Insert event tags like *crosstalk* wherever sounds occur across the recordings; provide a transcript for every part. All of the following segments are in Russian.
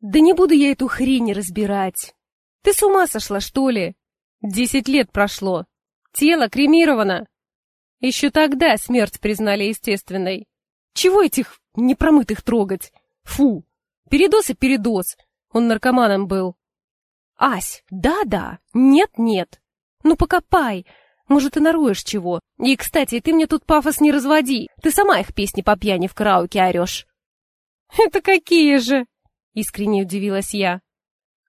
Да не буду я эту хрень разбирать. Ты с ума сошла, что ли? Десять лет прошло. Тело кремировано. Еще тогда смерть признали естественной. Чего этих непромытых трогать? Фу! Передоз и передоз. Он наркоманом был. Ась, да-да, нет-нет. Ну покопай, может, и наруешь чего. И, кстати, ты мне тут пафос не разводи. Ты сама их песни по пьяни в караоке орешь. *laughs* Это какие же? Искренне удивилась я.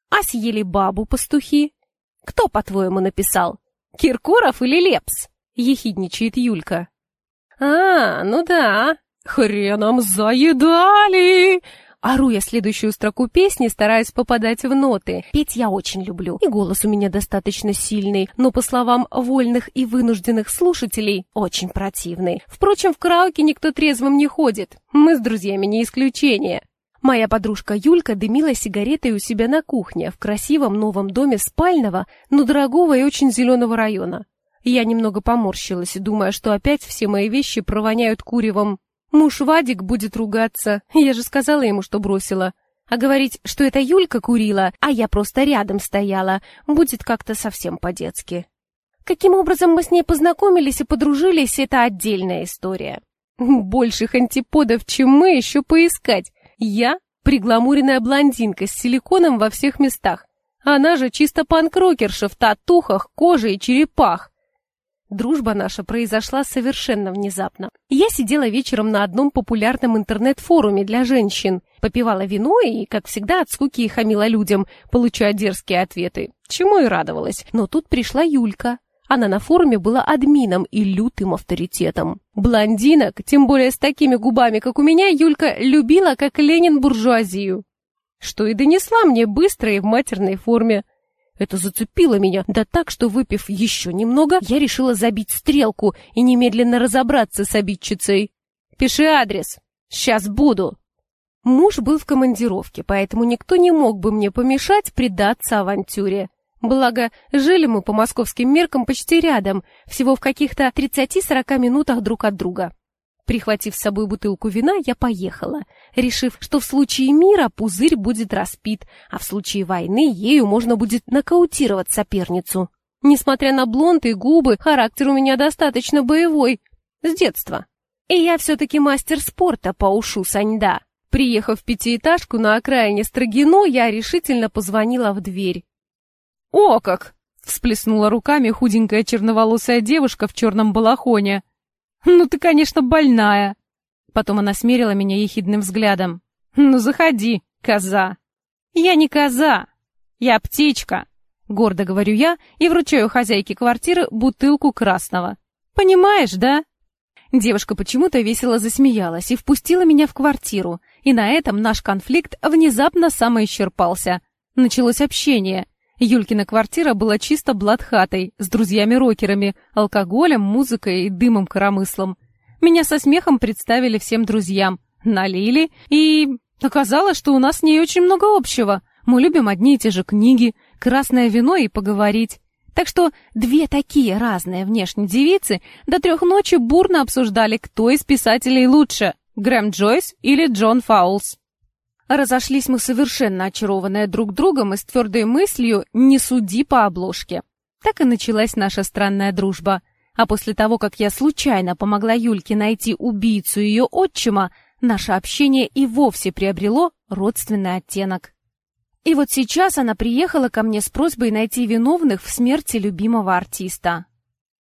А съели бабу пастухи? Кто, по-твоему, написал? Киркоров или Лепс? Ехидничает Юлька. А, ну да. Хреном заедали! Ору я следующую строку песни, стараясь попадать в ноты. Петь я очень люблю, и голос у меня достаточно сильный, но, по словам вольных и вынужденных слушателей, очень противный. Впрочем, в караоке никто трезвым не ходит. Мы с друзьями не исключение. Моя подружка Юлька дымила сигаретой у себя на кухне в красивом новом доме спального, но дорогого и очень зеленого района. Я немного поморщилась, думая, что опять все мои вещи провоняют куревом Муж Вадик будет ругаться. Я же сказала ему, что бросила. А говорить, что это Юлька курила, а я просто рядом стояла, будет как-то совсем по-детски. Каким образом мы с ней познакомились и подружились, это отдельная история. Больших антиподов, чем мы, еще поискать. Я — пригламуренная блондинка с силиконом во всех местах. Она же чисто панкрокерша в татухах, коже и черепах. Дружба наша произошла совершенно внезапно. Я сидела вечером на одном популярном интернет-форуме для женщин, попивала вино и, как всегда, от скуки хамила людям, получая дерзкие ответы, чему и радовалась. Но тут пришла Юлька. Она на форуме была админом и лютым авторитетом. Блондинок, тем более с такими губами, как у меня, Юлька любила, как Ленин буржуазию. Что и донесла мне быстро и в матерной форме. Это зацепило меня, да так, что, выпив еще немного, я решила забить стрелку и немедленно разобраться с обидчицей. «Пиши адрес. Сейчас буду». Муж был в командировке, поэтому никто не мог бы мне помешать предаться авантюре. Благо, жили мы по московским меркам почти рядом, всего в каких-то 30-40 минутах друг от друга. Прихватив с собой бутылку вина, я поехала, решив, что в случае мира пузырь будет распит, а в случае войны ею можно будет нокаутировать соперницу. Несмотря на блонд и губы, характер у меня достаточно боевой. С детства. И я все-таки мастер спорта по ушу саньда. Приехав в пятиэтажку на окраине Строгино, я решительно позвонила в дверь. «О как!» — всплеснула руками худенькая черноволосая девушка в черном балахоне. «Ну ты, конечно, больная!» Потом она смерила меня ехидным взглядом. «Ну заходи, коза!» «Я не коза! Я птичка!» Гордо говорю я и вручаю хозяйке квартиры бутылку красного. «Понимаешь, да?» Девушка почему-то весело засмеялась и впустила меня в квартиру, и на этом наш конфликт внезапно самоисчерпался. Началось общение — Юлькина квартира была чисто блатхатой, с друзьями-рокерами, алкоголем, музыкой и дымом-коромыслом. Меня со смехом представили всем друзьям, налили, и оказалось, что у нас с ней очень много общего. Мы любим одни и те же книги, красное вино и поговорить. Так что две такие разные внешние девицы до трех ночи бурно обсуждали, кто из писателей лучше, Грэм Джойс или Джон Фаулс. Разошлись мы совершенно очарованные друг другом и с твердой мыслью «не суди по обложке». Так и началась наша странная дружба. А после того, как я случайно помогла Юльке найти убийцу ее отчима, наше общение и вовсе приобрело родственный оттенок. И вот сейчас она приехала ко мне с просьбой найти виновных в смерти любимого артиста.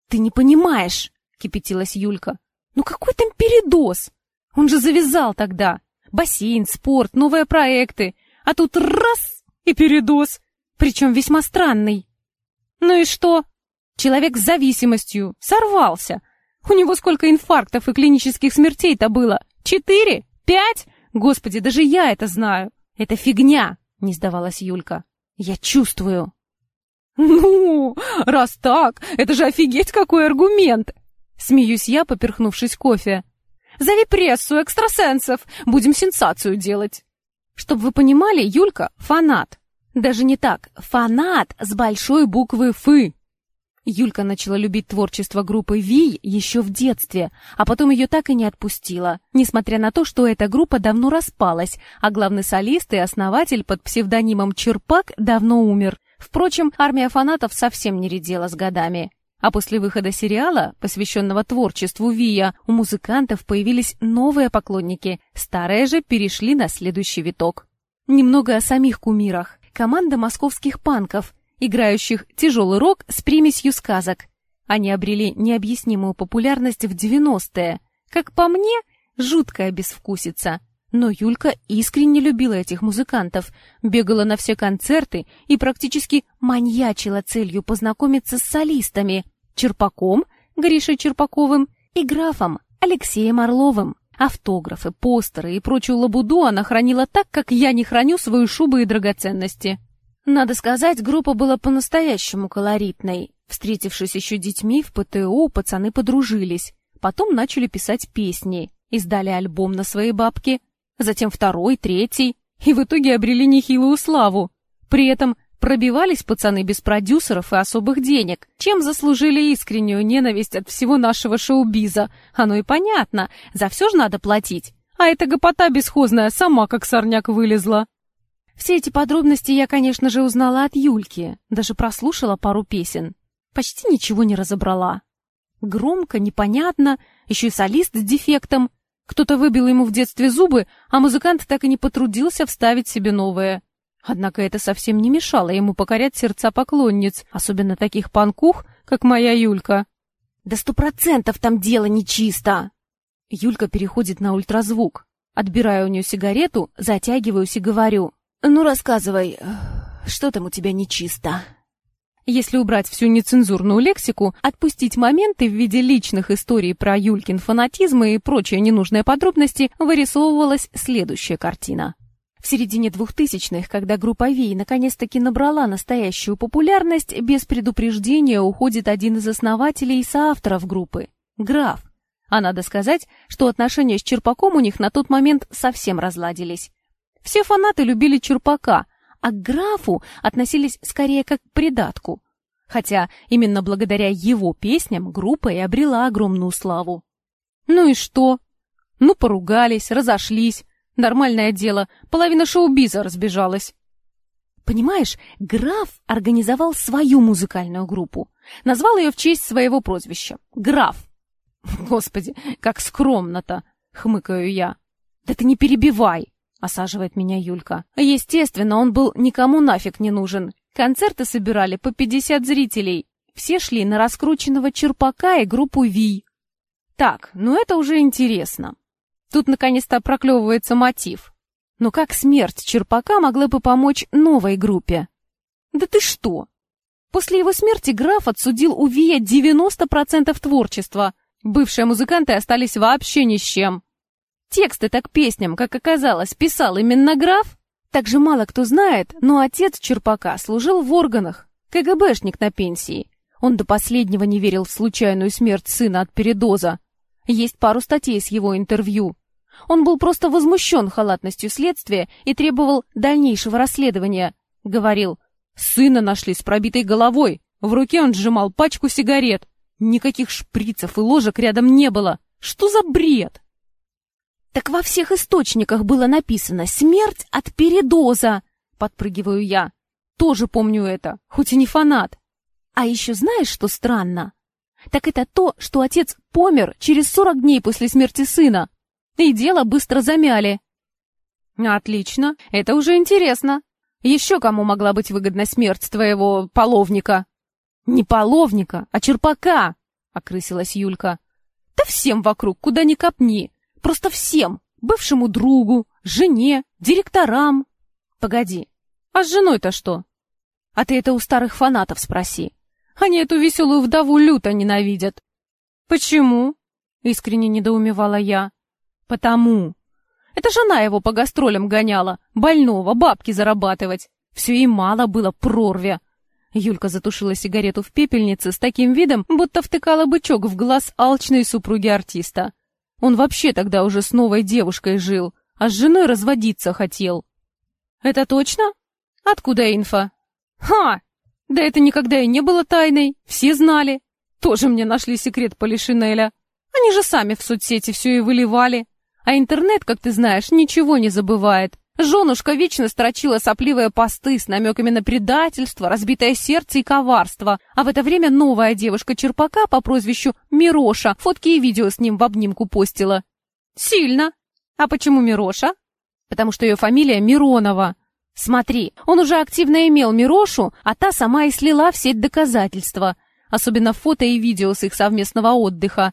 «Ты не понимаешь!» — кипятилась Юлька. «Ну какой там передоз? Он же завязал тогда!» Бассейн, спорт, новые проекты. А тут раз и передоз. Причем весьма странный. Ну и что? Человек с зависимостью. Сорвался. У него сколько инфарктов и клинических смертей-то было? Четыре? Пять? Господи, даже я это знаю. Это фигня, не сдавалась Юлька. Я чувствую. Ну, раз так, это же офигеть какой аргумент. Смеюсь я, поперхнувшись кофе. Зови прессу, экстрасенсов, будем сенсацию делать. Чтобы вы понимали, Юлька — фанат. Даже не так, фанат с большой буквы «фы». Юлька начала любить творчество группы «Вий» еще в детстве, а потом ее так и не отпустила, несмотря на то, что эта группа давно распалась, а главный солист и основатель под псевдонимом Черпак давно умер. Впрочем, армия фанатов совсем не редела с годами. А после выхода сериала, посвященного творчеству Вия, у музыкантов появились новые поклонники, старые же перешли на следующий виток. Немного о самих кумирах. Команда московских панков, играющих тяжелый рок с примесью сказок. Они обрели необъяснимую популярность в 90-е. Как по мне, жуткая безвкусица. Но Юлька искренне любила этих музыкантов, бегала на все концерты и практически маньячила целью познакомиться с солистами Черпаком, Гришей Черпаковым и графом Алексеем Орловым. Автографы, постеры и прочую лабуду она хранила так, как я не храню свою шубу и драгоценности. Надо сказать, группа была по-настоящему колоритной. Встретившись еще детьми в ПТУ, пацаны подружились. Потом начали писать песни, издали альбом на свои бабки, затем второй, третий, и в итоге обрели нехилую славу. При этом пробивались пацаны без продюсеров и особых денег, чем заслужили искреннюю ненависть от всего нашего шоу-биза. Оно и понятно, за все же надо платить. А эта гопота бесхозная сама как сорняк вылезла. Все эти подробности я, конечно же, узнала от Юльки, даже прослушала пару песен. Почти ничего не разобрала. Громко, непонятно, еще и солист с дефектом. Кто-то выбил ему в детстве зубы, а музыкант так и не потрудился вставить себе новое. Однако это совсем не мешало ему покорять сердца поклонниц, особенно таких панкух, как моя Юлька. «Да сто процентов там дело нечисто!» Юлька переходит на ультразвук. Отбираю у нее сигарету, затягиваюсь и говорю. «Ну, рассказывай, что там у тебя нечисто?» Если убрать всю нецензурную лексику, отпустить моменты в виде личных историй про Юлькин фанатизм и прочие ненужные подробности, вырисовывалась следующая картина. В середине двухтысячных, когда группа Ви наконец-таки набрала настоящую популярность, без предупреждения уходит один из основателей и соавторов группы — Граф. А надо сказать, что отношения с Черпаком у них на тот момент совсем разладились. Все фанаты любили Чурпака, а к графу относились скорее как к придатку. Хотя именно благодаря его песням группа и обрела огромную славу. Ну и что? Ну, поругались, разошлись. Нормальное дело, половина шоу-биза разбежалась. Понимаешь, граф организовал свою музыкальную группу. Назвал ее в честь своего прозвища — Граф. Господи, как скромно-то, хмыкаю я. Да ты не перебивай. — осаживает меня Юлька. Естественно, он был никому нафиг не нужен. Концерты собирали по 50 зрителей. Все шли на раскрученного Черпака и группу Ви. Так, ну это уже интересно. Тут наконец-то проклевывается мотив. Но как смерть Черпака могла бы помочь новой группе? Да ты что? После его смерти граф отсудил у Вия 90% творчества. Бывшие музыканты остались вообще ни с чем. Тексты так песням, как оказалось, писал именно граф? Также мало кто знает, но отец Черпака служил в органах, КГБшник на пенсии. Он до последнего не верил в случайную смерть сына от передоза. Есть пару статей с его интервью. Он был просто возмущен халатностью следствия и требовал дальнейшего расследования. Говорил, сына нашли с пробитой головой, в руке он сжимал пачку сигарет. Никаких шприцев и ложек рядом не было. Что за бред? Так во всех источниках было написано «Смерть от передоза», — подпрыгиваю я. Тоже помню это, хоть и не фанат. А еще знаешь, что странно? Так это то, что отец помер через 40 дней после смерти сына. И дело быстро замяли. Отлично, это уже интересно. Еще кому могла быть выгодна смерть твоего половника? Не половника, а черпака, окрысилась Юлька. Да всем вокруг, куда ни копни. Просто всем. Бывшему другу, жене, директорам. Погоди, а с женой-то что? А ты это у старых фанатов спроси. Они эту веселую вдову люто ненавидят. Почему? Искренне недоумевала я. Потому. Это жена его по гастролям гоняла, больного, бабки зарабатывать. Все и мало было прорве. Юлька затушила сигарету в пепельнице с таким видом, будто втыкала бычок в глаз алчной супруги артиста. Он вообще тогда уже с новой девушкой жил, а с женой разводиться хотел. Это точно? Откуда инфа? Ха! Да это никогда и не было тайной, все знали. Тоже мне нашли секрет Полишинеля. Они же сами в соцсети все и выливали. А интернет, как ты знаешь, ничего не забывает. Женушка вечно строчила сопливые посты с намеками на предательство, разбитое сердце и коварство. А в это время новая девушка Черпака по прозвищу Мироша фотки и видео с ним в обнимку постила. Сильно. А почему Мироша? Потому что ее фамилия Миронова. Смотри, он уже активно имел Мирошу, а та сама и слила в сеть доказательства. Особенно фото и видео с их совместного отдыха.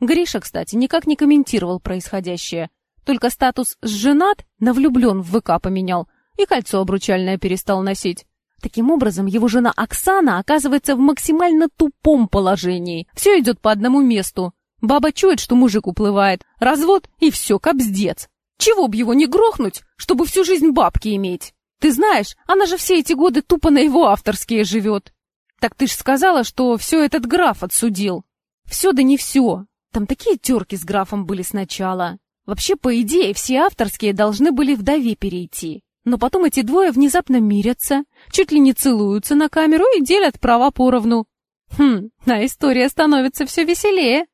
Гриша, кстати, никак не комментировал происходящее. Только статус «женат» на «влюблен» в ВК поменял и кольцо обручальное перестал носить. Таким образом, его жена Оксана оказывается в максимально тупом положении. Все идет по одному месту. Баба чует, что мужик уплывает. Развод и все, капздец. Чего б его не грохнуть, чтобы всю жизнь бабки иметь? Ты знаешь, она же все эти годы тупо на его авторские живет. Так ты ж сказала, что все этот граф отсудил. Все да не все. Там такие терки с графом были сначала. Вообще, по идее, все авторские должны были вдове перейти. Но потом эти двое внезапно мирятся, чуть ли не целуются на камеру и делят права поровну. Хм, а история становится все веселее.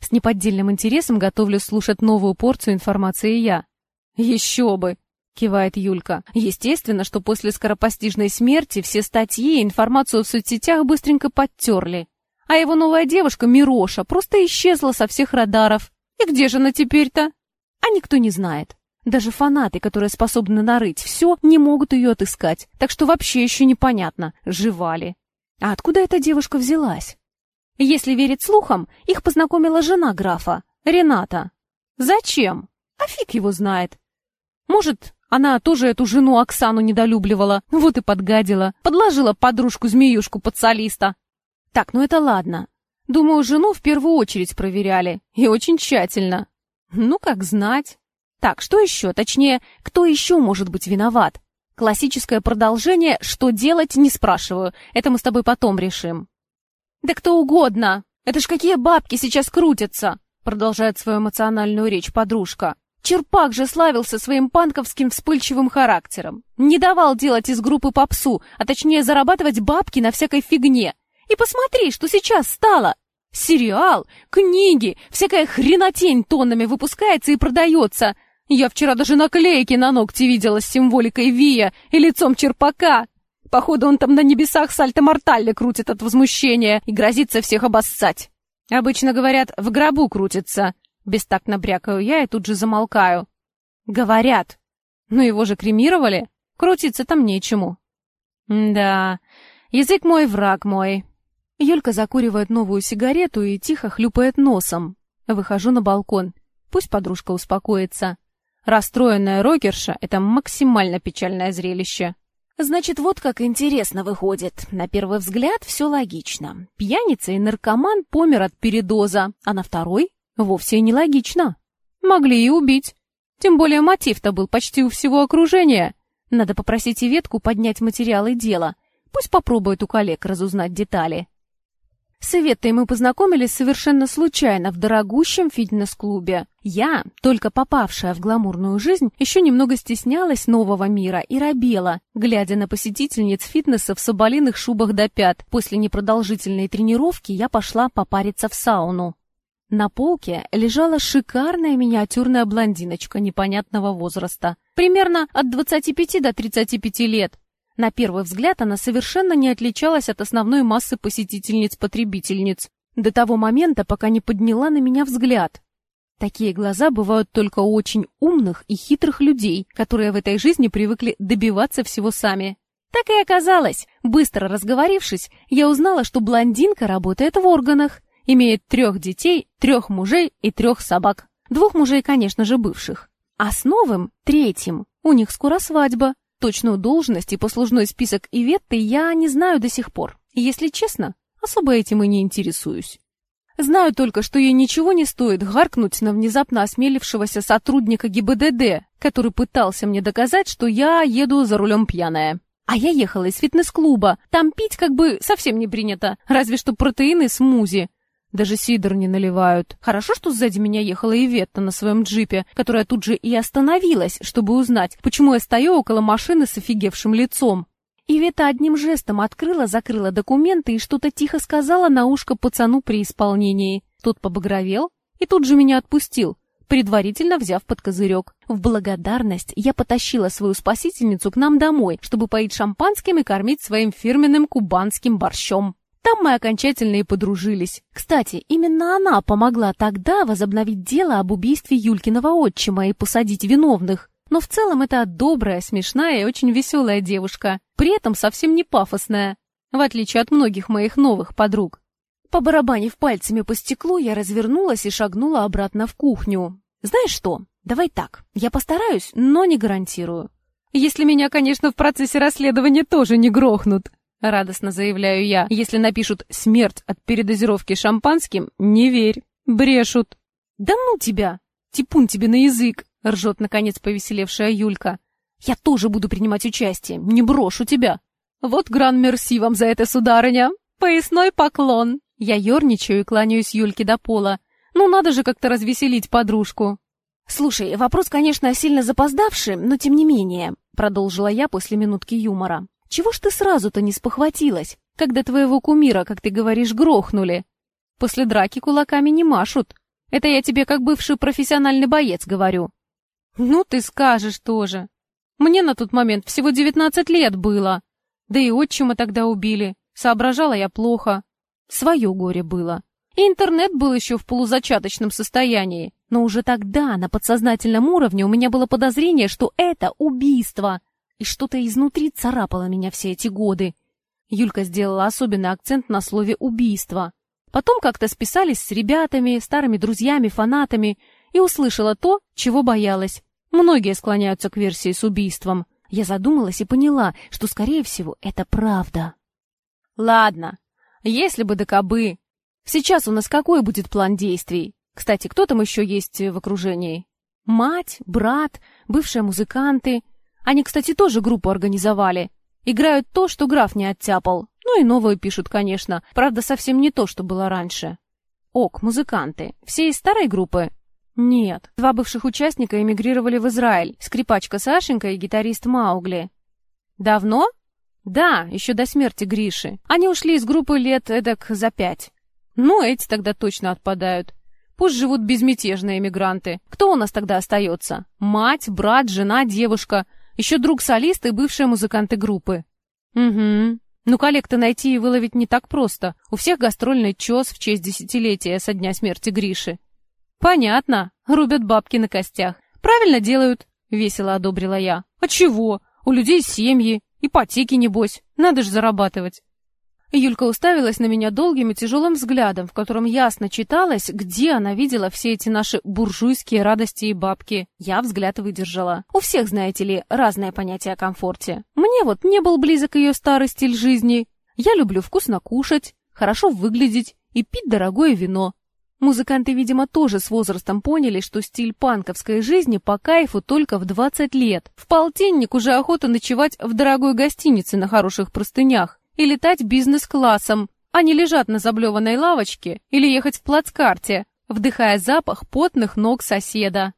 С неподдельным интересом готовлю слушать новую порцию информации я. Еще бы! Кивает Юлька. Естественно, что после скоропостижной смерти все статьи и информацию в соцсетях быстренько подтерли. А его новая девушка, Мироша, просто исчезла со всех радаров. И где же она теперь-то? А никто не знает. Даже фанаты, которые способны нарыть все, не могут ее отыскать. Так что вообще еще непонятно, жива ли. А откуда эта девушка взялась? Если верить слухам, их познакомила жена графа, Рената. Зачем? А фиг его знает. Может, она тоже эту жену Оксану недолюбливала, вот и подгадила, подложила подружку-змеюшку под солиста. Так, ну это ладно. Думаю, жену в первую очередь проверяли, и очень тщательно. Ну, как знать. Так, что еще? Точнее, кто еще может быть виноват? Классическое продолжение «что делать» не спрашиваю, это мы с тобой потом решим. «Да кто угодно! Это ж какие бабки сейчас крутятся!» продолжает свою эмоциональную речь подружка. Черпак же славился своим панковским вспыльчивым характером. Не давал делать из группы попсу, а точнее зарабатывать бабки на всякой фигне. И посмотри, что сейчас стало. Сериал, книги, всякая хренотень тоннами выпускается и продается. Я вчера даже наклейки на ногти видела с символикой Вия и лицом Черпака. Походу, он там на небесах сальто-мортале крутит от возмущения и грозится всех обоссать. Обычно говорят, в гробу крутится. Бестактно брякаю я и тут же замолкаю. Говорят. Но его же кремировали. Крутиться там нечему. да, язык мой, враг мой. Юлька закуривает новую сигарету и тихо хлюпает носом. Выхожу на балкон. Пусть подружка успокоится. Расстроенная рокерша — это максимально печальное зрелище. Значит, вот как интересно выходит. На первый взгляд все логично. Пьяница и наркоман помер от передоза, а на второй Вовсе нелогично. Могли и убить. Тем более мотив-то был почти у всего окружения. Надо попросить Иветку поднять материалы дела. Пусть попробует у коллег разузнать детали. С Иветтой мы познакомились совершенно случайно в дорогущем фитнес-клубе. Я, только попавшая в гламурную жизнь, еще немного стеснялась нового мира и робела, глядя на посетительниц фитнеса в соболиных шубах до пят. После непродолжительной тренировки я пошла попариться в сауну. На полке лежала шикарная миниатюрная блондиночка непонятного возраста, примерно от 25 до 35 лет. На первый взгляд она совершенно не отличалась от основной массы посетительниц-потребительниц, до того момента, пока не подняла на меня взгляд. Такие глаза бывают только у очень умных и хитрых людей, которые в этой жизни привыкли добиваться всего сами. Так и оказалось. Быстро разговорившись, я узнала, что блондинка работает в органах, Имеет трех детей, трех мужей и трех собак. Двух мужей, конечно же, бывших. А с новым, третьим, у них скоро свадьба. Точную должность и послужной список Иветты я не знаю до сих пор. Если честно, особо этим и не интересуюсь. Знаю только, что ей ничего не стоит гаркнуть на внезапно осмелившегося сотрудника ГИБДД, который пытался мне доказать, что я еду за рулем пьяная. А я ехала из фитнес-клуба. Там пить как бы совсем не принято, разве что протеины смузи. Даже сидр не наливают. Хорошо, что сзади меня ехала Иветта на своем джипе, которая тут же и остановилась, чтобы узнать, почему я стою около машины с офигевшим лицом. И Вета одним жестом открыла-закрыла документы и что-то тихо сказала на ушко пацану при исполнении. Тот побагровел и тут же меня отпустил, предварительно взяв под козырек. В благодарность я потащила свою спасительницу к нам домой, чтобы поить шампанским и кормить своим фирменным кубанским борщом. Там мы окончательно и подружились. Кстати, именно она помогла тогда возобновить дело об убийстве Юлькиного отчима и посадить виновных. Но в целом это добрая, смешная и очень веселая девушка, при этом совсем не пафосная, в отличие от многих моих новых подруг. Побарабанив пальцами по стеклу, я развернулась и шагнула обратно в кухню. Знаешь что, давай так, я постараюсь, но не гарантирую. Если меня, конечно, в процессе расследования тоже не грохнут. Радостно заявляю я. Если напишут «смерть от передозировки шампанским», не верь. Брешут. Да ну тебя! Типун тебе на язык! Ржет, наконец, повеселевшая Юлька. Я тоже буду принимать участие, не брошу тебя. Вот гран-мерси вам за это, сударыня. Поясной поклон. Я ерничаю и кланяюсь Юльке до пола. Ну, надо же как-то развеселить подружку. «Слушай, вопрос, конечно, сильно запоздавший, но тем не менее», — продолжила я после минутки юмора. «Чего ж ты сразу-то не спохватилась, когда твоего кумира, как ты говоришь, грохнули? После драки кулаками не машут. Это я тебе как бывший профессиональный боец говорю. «Ну, ты скажешь тоже. Мне на тот момент всего девятнадцать лет было. Да и отчима тогда убили. Соображала я плохо. Свое горе было. И интернет был еще в полузачаточном состоянии. Но уже тогда, на подсознательном уровне, у меня было подозрение, что это убийство. И что-то изнутри царапало меня все эти годы. Юлька сделала особенный акцент на слове «убийство». Потом как-то списались с ребятами, старыми друзьями, фанатами, и услышала то, чего боялась. Многие склоняются к версии с убийством. Я задумалась и поняла, что, скорее всего, это правда. Ладно, если бы да кобы. Сейчас у нас какой будет план действий? Кстати, кто там еще есть в окружении? Мать, брат, бывшие музыканты. Они, кстати, тоже группу организовали. Играют то, что граф не оттяпал. Ну и новую пишут, конечно. Правда, совсем не то, что было раньше. Ок, музыканты. Все из старой группы? Нет, два бывших участника эмигрировали в Израиль, скрипачка Сашенька и гитарист Маугли. Давно? Да, еще до смерти Гриши. Они ушли из группы лет эдак за пять. Ну, эти тогда точно отпадают. Пусть живут безмятежные эмигранты. Кто у нас тогда остается? Мать, брат, жена, девушка, еще друг солиста и бывшие музыканты группы. Угу. Ну, коллекты найти и выловить не так просто. У всех гастрольный чес в честь десятилетия со дня смерти Гриши. «Понятно. Рубят бабки на костях. Правильно делают», — весело одобрила я. «А чего? У людей семьи, ипотеки, небось. Надо ж зарабатывать». Юлька уставилась на меня долгим и тяжелым взглядом, в котором ясно читалось, где она видела все эти наши буржуйские радости и бабки. Я взгляд выдержала. У всех, знаете ли, разное понятие о комфорте. Мне вот не был близок ее старый стиль жизни. Я люблю вкусно кушать, хорошо выглядеть и пить дорогое вино. Музыканты, видимо, тоже с возрастом поняли, что стиль панковской жизни по кайфу только в 20 лет. В полтинник уже охота ночевать в дорогой гостинице на хороших простынях и летать бизнес-классом, а не лежать на заблеванной лавочке или ехать в плацкарте, вдыхая запах потных ног соседа.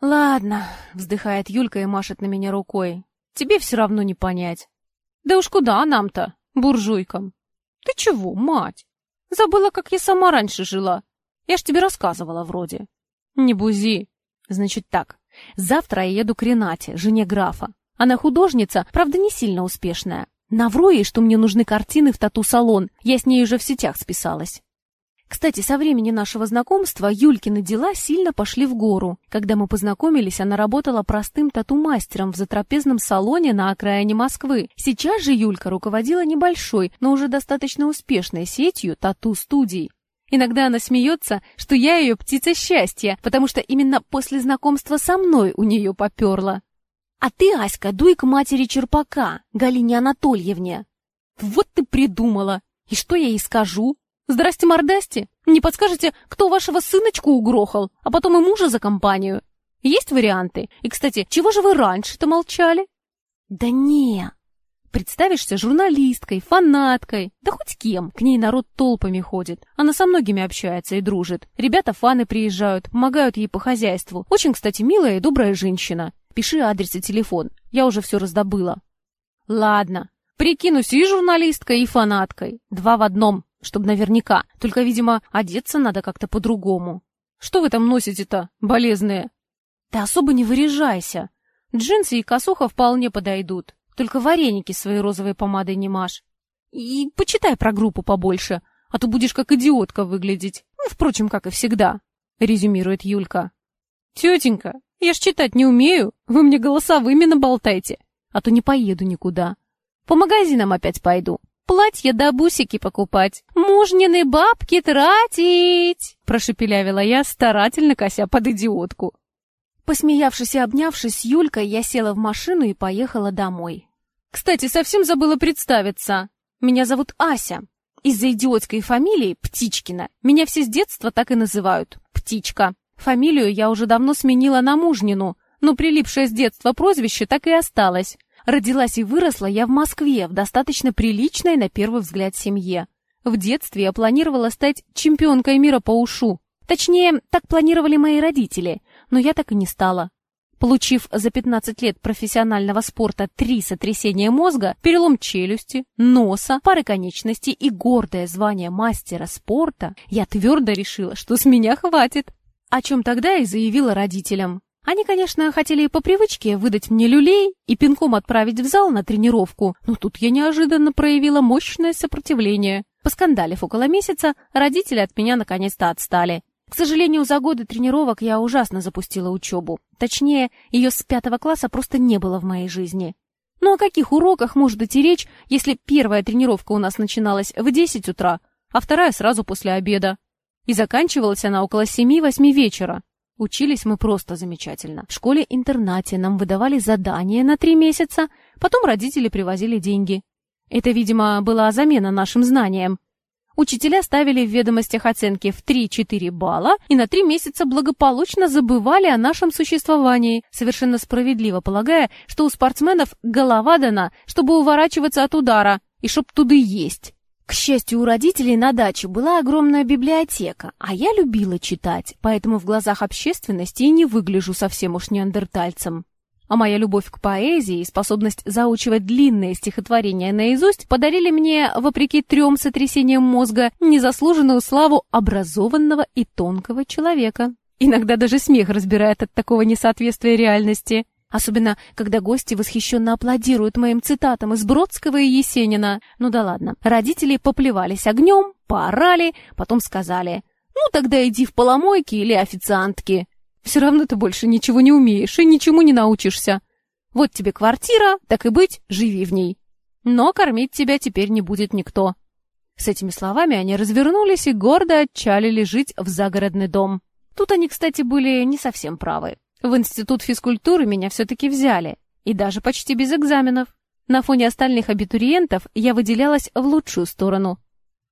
«Ладно», — вздыхает Юлька и машет на меня рукой, — «тебе все равно не понять». «Да уж куда нам-то, буржуйкам?» «Ты чего, мать? Забыла, как я сама раньше жила». Я ж тебе рассказывала вроде. Не бузи. Значит так, завтра я еду к Ренате, жене графа. Она художница, правда, не сильно успешная. Навру ей, что мне нужны картины в тату-салон. Я с ней уже в сетях списалась. Кстати, со времени нашего знакомства Юлькины дела сильно пошли в гору. Когда мы познакомились, она работала простым тату-мастером в затрапезном салоне на окраине Москвы. Сейчас же Юлька руководила небольшой, но уже достаточно успешной сетью тату-студий. Иногда она смеется, что я ее птица счастья, потому что именно после знакомства со мной у нее поперло. А ты, Аська, дуй к матери Черпака, Галине Анатольевне. Вот ты придумала. И что я ей скажу? Здрасте-мордасте. Не подскажете, кто вашего сыночку угрохал, а потом и мужа за компанию? Есть варианты? И, кстати, чего же вы раньше-то молчали? Да не, Представишься журналисткой, фанаткой, да хоть кем. К ней народ толпами ходит. Она со многими общается и дружит. Ребята-фаны приезжают, помогают ей по хозяйству. Очень, кстати, милая и добрая женщина. Пиши адрес и телефон. Я уже все раздобыла. Ладно. Прикинусь и журналисткой, и фанаткой. Два в одном, чтобы наверняка. Только, видимо, одеться надо как-то по-другому. Что вы там носите-то, болезные? Ты особо не выряжайся. Джинсы и косуха вполне подойдут. Только вареники своей розовой помадой не мажь. И почитай про группу побольше, а то будешь как идиотка выглядеть. Ну, впрочем, как и всегда, — резюмирует Юлька. Тетенька, я ж читать не умею, вы мне голосовыми наболтайте, а то не поеду никуда. По магазинам опять пойду. Платья да бусики покупать. Мужнины бабки тратить!» Прошепелявила я, старательно кося под идиотку. Посмеявшись и обнявшись с Юлькой, я села в машину и поехала домой. «Кстати, совсем забыла представиться. Меня зовут Ася. Из-за идиотской фамилии Птичкина меня все с детства так и называют — Птичка. Фамилию я уже давно сменила на Мужнину, но прилипшее с детства прозвище так и осталось. Родилась и выросла я в Москве, в достаточно приличной на первый взгляд семье. В детстве я планировала стать чемпионкой мира по ушу. Точнее, так планировали мои родители, но я так и не стала. Получив за 15 лет профессионального спорта три сотрясения мозга, перелом челюсти, носа, пары конечностей и гордое звание мастера спорта, я твердо решила, что с меня хватит. О чем тогда и заявила родителям. Они, конечно, хотели по привычке выдать мне люлей и пинком отправить в зал на тренировку, но тут я неожиданно проявила мощное сопротивление. Поскандалив около месяца, родители от меня наконец-то отстали. К сожалению, за годы тренировок я ужасно запустила учебу. Точнее, ее с пятого класса просто не было в моей жизни. Ну о каких уроках может идти речь, если первая тренировка у нас начиналась в 10 утра, а вторая сразу после обеда? И заканчивалась она около 7-8 вечера. Учились мы просто замечательно. В школе-интернате нам выдавали задания на три месяца, потом родители привозили деньги. Это, видимо, была замена нашим знаниям. Учителя ставили в ведомостях оценки в 3-4 балла и на три месяца благополучно забывали о нашем существовании, совершенно справедливо полагая, что у спортсменов голова дана, чтобы уворачиваться от удара и чтоб туды есть. К счастью, у родителей на даче была огромная библиотека, а я любила читать, поэтому в глазах общественности и не выгляжу совсем уж неандертальцем. А моя любовь к поэзии и способность заучивать длинные стихотворения наизусть подарили мне, вопреки трем сотрясениям мозга, незаслуженную славу образованного и тонкого человека. Иногда даже смех разбирает от такого несоответствия реальности. Особенно, когда гости восхищенно аплодируют моим цитатам из Бродского и Есенина. Ну да ладно. Родители поплевались огнем, поорали, потом сказали, ну тогда иди в поломойки или официантки. Все равно ты больше ничего не умеешь и ничему не научишься. Вот тебе квартира, так и быть, живи в ней. Но кормить тебя теперь не будет никто. С этими словами они развернулись и гордо отчалили жить в загородный дом. Тут они, кстати, были не совсем правы. В институт физкультуры меня все-таки взяли, и даже почти без экзаменов. На фоне остальных абитуриентов я выделялась в лучшую сторону,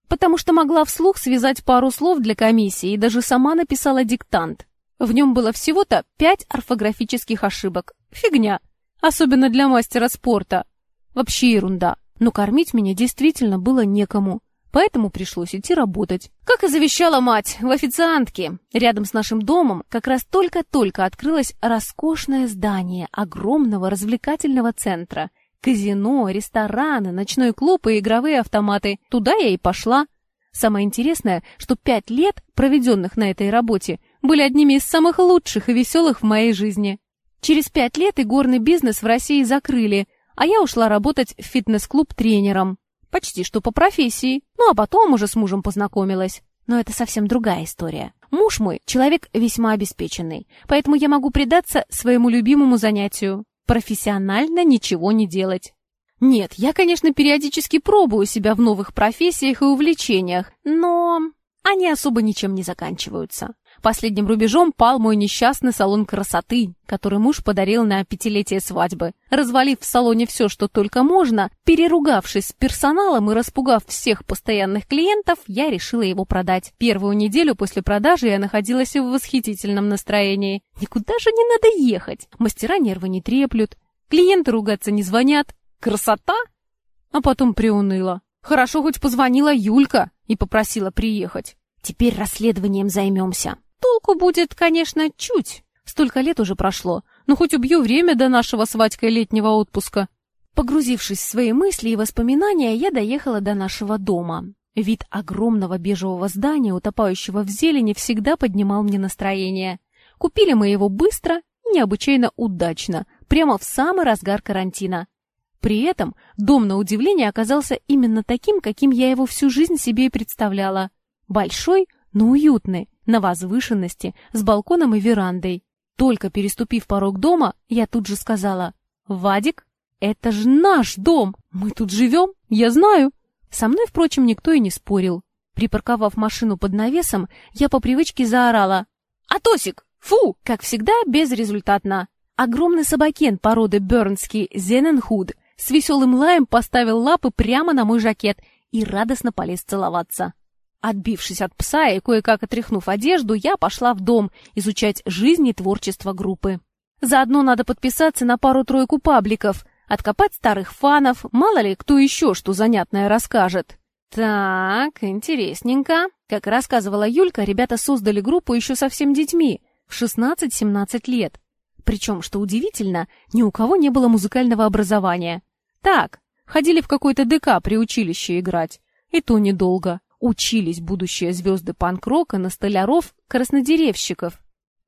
потому что могла вслух связать пару слов для комиссии и даже сама написала диктант. В нем было всего-то пять орфографических ошибок. Фигня. Особенно для мастера спорта. Вообще ерунда. Но кормить меня действительно было некому поэтому пришлось идти работать. Как и завещала мать, в официантке. Рядом с нашим домом как раз только-только открылось роскошное здание огромного развлекательного центра. Казино, рестораны, ночной клуб и игровые автоматы. Туда я и пошла. Самое интересное, что пять лет, проведенных на этой работе, были одними из самых лучших и веселых в моей жизни. Через пять лет и горный бизнес в России закрыли, а я ушла работать в фитнес-клуб тренером. Почти что по профессии. Ну, а потом уже с мужем познакомилась. Но это совсем другая история. Муж мой — человек весьма обеспеченный, поэтому я могу предаться своему любимому занятию — профессионально ничего не делать. Нет, я, конечно, периодически пробую себя в новых профессиях и увлечениях, но они особо ничем не заканчиваются. Последним рубежом пал мой несчастный салон красоты, который муж подарил на пятилетие свадьбы. Развалив в салоне все, что только можно, переругавшись с персоналом и распугав всех постоянных клиентов, я решила его продать. Первую неделю после продажи я находилась в восхитительном настроении. Никуда же не надо ехать. Мастера нервы не треплют, клиенты ругаться не звонят. Красота? А потом приуныла. Хорошо хоть позвонила Юлька и попросила приехать. Теперь расследованием займемся. Толку будет, конечно, чуть. Столько лет уже прошло, но хоть убью время до нашего с Вадькой летнего отпуска. Погрузившись в свои мысли и воспоминания, я доехала до нашего дома. Вид огромного бежевого здания, утопающего в зелени, всегда поднимал мне настроение. Купили мы его быстро необычайно удачно, прямо в самый разгар карантина. При этом дом, на удивление, оказался именно таким, каким я его всю жизнь себе и представляла. Большой, но уютный, на возвышенности, с балконом и верандой. Только переступив порог дома, я тут же сказала, «Вадик, это же наш дом! Мы тут живем, я знаю!» Со мной, впрочем, никто и не спорил. Припарковав машину под навесом, я по привычке заорала. «Атосик! Фу!» Как всегда, безрезультатно. Огромный собакен породы Бернский Зененхуд с веселым лаем поставил лапы прямо на мой жакет и радостно полез целоваться. Отбившись от пса и кое-как отряхнув одежду, я пошла в дом изучать жизнь и творчество группы. Заодно надо подписаться на пару-тройку пабликов, откопать старых фанов, мало ли кто еще что занятное расскажет. Так, интересненько. Как рассказывала Юлька, ребята создали группу еще совсем детьми, в 16-17 лет. Причем, что удивительно, ни у кого не было музыкального образования. Так, ходили в какой-то ДК при училище играть. И то недолго. Учились будущие звезды панк-рока на столяров, краснодеревщиков.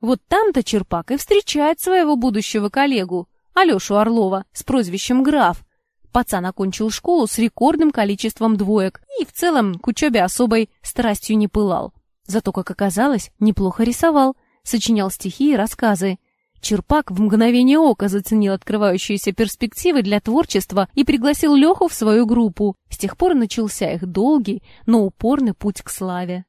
Вот там-то Черпак и встречает своего будущего коллегу, Алешу Орлова, с прозвищем Граф. Пацан окончил школу с рекордным количеством двоек и в целом к учебе особой страстью не пылал. Зато, как оказалось, неплохо рисовал, сочинял стихи и рассказы. Черпак в мгновение ока заценил открывающиеся перспективы для творчества и пригласил Леху в свою группу. С тех пор начался их долгий, но упорный путь к славе.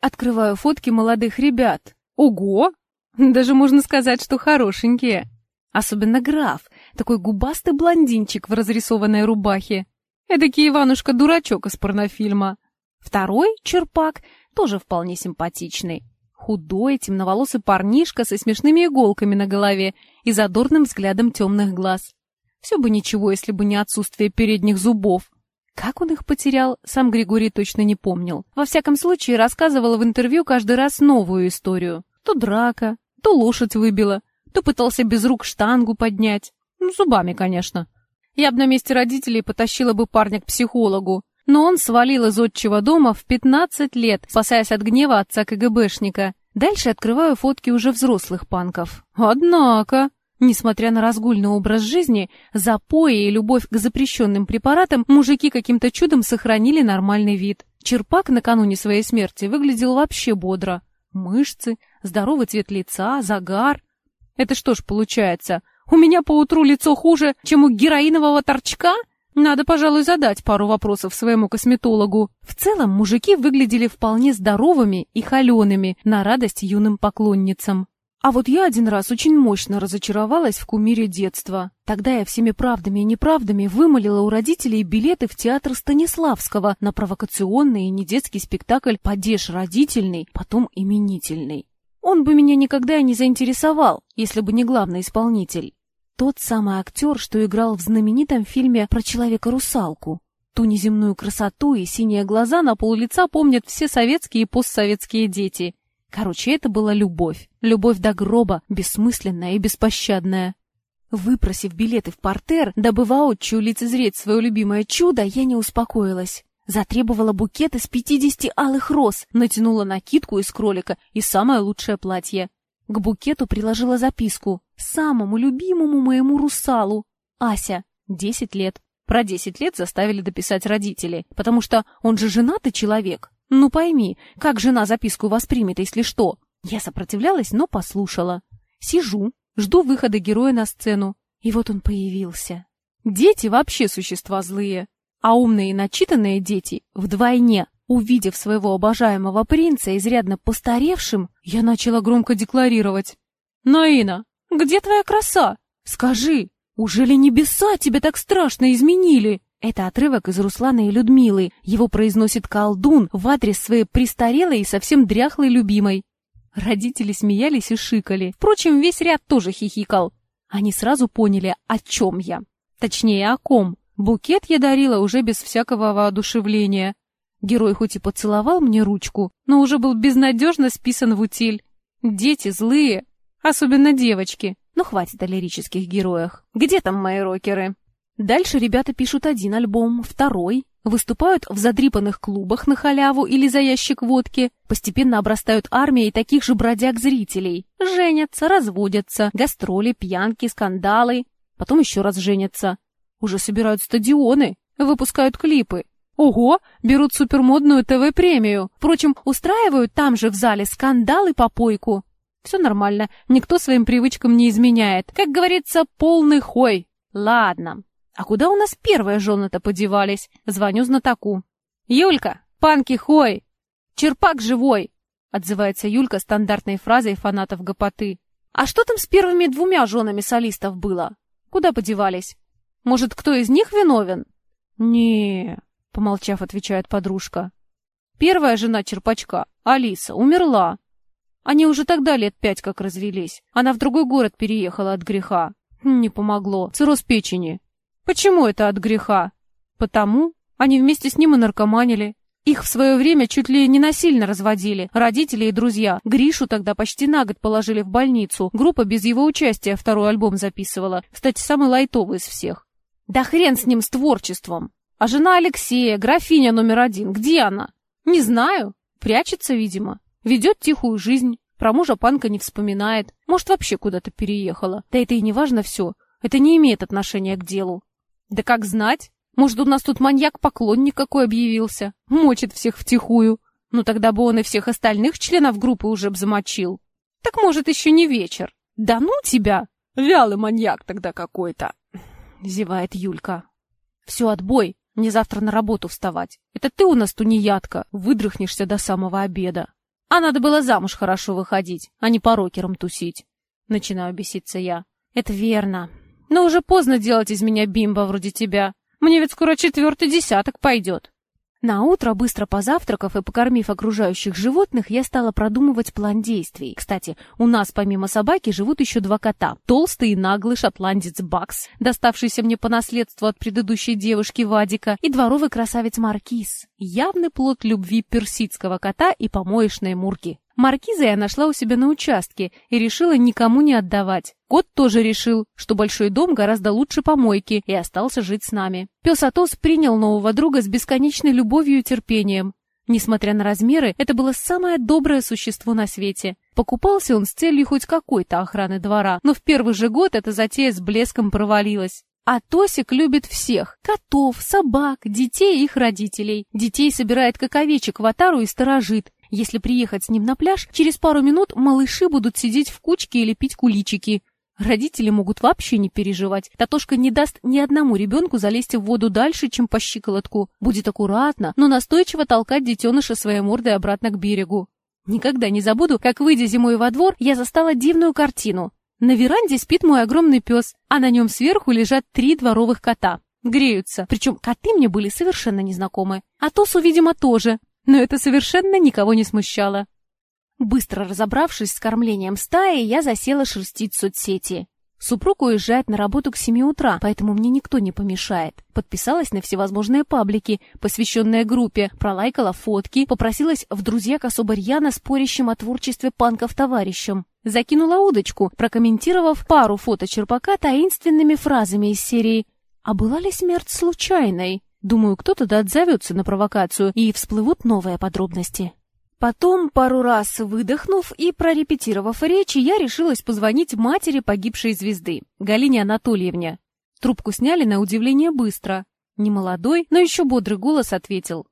Открываю фотки молодых ребят. Ого! Даже можно сказать, что хорошенькие. Особенно граф, такой губастый блондинчик в разрисованной рубахе. Эдакий Иванушка-дурачок из порнофильма. Второй, Черпак, тоже вполне симпатичный. Худой, темноволосый парнишка со смешными иголками на голове и задорным взглядом темных глаз. Все бы ничего, если бы не отсутствие передних зубов. Как он их потерял, сам Григорий точно не помнил. Во всяком случае, рассказывал в интервью каждый раз новую историю. То драка, то лошадь выбила, то пытался без рук штангу поднять. Ну, зубами, конечно. Я бы на месте родителей потащила бы парня к психологу, но он свалил из отчего дома в 15 лет, спасаясь от гнева отца КГБшника. Дальше открываю фотки уже взрослых панков. Однако, несмотря на разгульный образ жизни, запои и любовь к запрещенным препаратам, мужики каким-то чудом сохранили нормальный вид. Черпак накануне своей смерти выглядел вообще бодро. Мышцы, здоровый цвет лица, загар. Это что ж получается, у меня поутру лицо хуже, чем у героинового торчка? Надо, пожалуй, задать пару вопросов своему косметологу. В целом, мужики выглядели вполне здоровыми и холеными, на радость юным поклонницам. А вот я один раз очень мощно разочаровалась в кумире детства. Тогда я всеми правдами и неправдами вымолила у родителей билеты в театр Станиславского на провокационный и недетский спектакль «Падеж родительный, потом именительный». Он бы меня никогда и не заинтересовал, если бы не главный исполнитель. Тот самый актер, что играл в знаменитом фильме про человека-русалку. Ту неземную красоту и синие глаза на пол лица помнят все советские и постсоветские дети. Короче, это была любовь. Любовь до гроба, бессмысленная и беспощадная. Выпросив билеты в портер, дабы воочию лицезреть свое любимое чудо, я не успокоилась. Затребовала букет из пятидесяти алых роз, натянула накидку из кролика и самое лучшее платье. К букету приложила записку самому любимому моему русалу. Ася, 10 лет. Про 10 лет заставили дописать родители, потому что он же женатый человек. Ну пойми, как жена записку воспримет, если что? Я сопротивлялась, но послушала. Сижу, жду выхода героя на сцену. И вот он появился. Дети вообще существа злые. А умные и начитанные дети вдвойне. Увидев своего обожаемого принца, изрядно постаревшим, я начала громко декларировать. «Наина, где твоя краса? Скажи, уже ли небеса тебя так страшно изменили?» Это отрывок из Руслана и Людмилы. Его произносит колдун в адрес своей престарелой и совсем дряхлой любимой. Родители смеялись и шикали. Впрочем, весь ряд тоже хихикал. Они сразу поняли, о чем я. Точнее, о ком. Букет я дарила уже без всякого воодушевления. Герой хоть и поцеловал мне ручку, но уже был безнадежно списан в утиль. Дети злые, Особенно девочки. Ну, хватит о лирических героях. Где там мои рокеры? Дальше ребята пишут один альбом, второй, выступают в задрипанных клубах на халяву или за ящик водки, постепенно обрастают армией таких же бродяг-зрителей, женятся, разводятся, гастроли, пьянки, скандалы, потом еще раз женятся. Уже собирают стадионы, выпускают клипы. Ого, берут супермодную ТВ-премию. Впрочем, устраивают там же в зале скандалы по пойку. Все нормально, никто своим привычкам не изменяет. Как говорится, полный хой. Ладно, а куда у нас первые жены-то подевались? Звоню знатоку. «Юлька, панки хой! Черпак живой!» Отзывается Юлька стандартной фразой фанатов гопоты. «А что там с первыми двумя женами солистов было? Куда подевались? Может, кто из них виновен?» не помолчав, отвечает подружка. «Первая жена Черпачка, Алиса, умерла. Они уже тогда лет пять как развелись. Она в другой город переехала от греха. Не помогло. Цирроз печени. Почему это от греха? Потому они вместе с ним и наркоманили. Их в свое время чуть ли не насильно разводили, родители и друзья. Гришу тогда почти на год положили в больницу. Группа без его участия второй альбом записывала. Кстати, самый лайтовый из всех. Да хрен с ним, с творчеством. А жена Алексея, графиня номер один, где она? Не знаю. Прячется, видимо. Ведет тихую жизнь. Про мужа Панка не вспоминает. Может, вообще куда-то переехала. Да это и не важно все. Это не имеет отношения к делу. Да как знать? Может, у нас тут маньяк-поклонник какой объявился? Мочит всех втихую. Ну тогда бы он и всех остальных членов группы уже б замочил. Так может, еще не вечер. Да ну тебя! Вялый маньяк тогда какой-то. Зевает Юлька. Все, отбой. Мне завтра на работу вставать. Это ты у нас тунеядка. Выдрыхнешься до самого обеда. А надо было замуж хорошо выходить, а не по рокерам тусить. Начинаю беситься я. Это верно. Но уже поздно делать из меня бимба вроде тебя. Мне ведь скоро четвертый десяток пойдет. На утро, быстро позавтракав и покормив окружающих животных, я стала продумывать план действий. Кстати, у нас помимо собаки живут еще два кота. Толстый и наглый шотландец Бакс, доставшийся мне по наследству от предыдущей девушки Вадика, и дворовый красавец Маркиз. Явный плод любви персидского кота и помоечной мурки. Маркиза я нашла у себя на участке и решила никому не отдавать. Кот тоже решил, что большой дом гораздо лучше помойки, и остался жить с нами. Пес Атос принял нового друга с бесконечной любовью и терпением. Несмотря на размеры, это было самое доброе существо на свете. Покупался он с целью хоть какой-то охраны двора, но в первый же год эта затея с блеском провалилась. А Тосик любит всех – котов, собак, детей и их родителей. Детей собирает как овечек в отару и сторожит. Если приехать с ним на пляж, через пару минут малыши будут сидеть в кучке или пить куличики. Родители могут вообще не переживать. Татошка не даст ни одному ребенку залезть в воду дальше, чем по щиколотку. Будет аккуратно, но настойчиво толкать детеныша своей мордой обратно к берегу. Никогда не забуду, как, выйдя зимой во двор, я застала дивную картину. На веранде спит мой огромный пес, а на нем сверху лежат три дворовых кота. Греются, причем коты мне были совершенно незнакомы. А Тосу, видимо, тоже но это совершенно никого не смущало. Быстро разобравшись с кормлением стаи, я засела шерстить соцсети. Супруг уезжает на работу к 7 утра, поэтому мне никто не помешает. Подписалась на всевозможные паблики, посвященные группе, пролайкала фотки, попросилась в друзья к особо рьяно спорящим о творчестве панков товарищам. Закинула удочку, прокомментировав пару фото Черпака таинственными фразами из серии «А была ли смерть случайной?» Думаю, кто-то да отзовется на провокацию, и всплывут новые подробности. Потом, пару раз выдохнув и прорепетировав речь, я решилась позвонить матери погибшей звезды, Галине Анатольевне. Трубку сняли на удивление быстро. Немолодой, но еще бодрый голос ответил.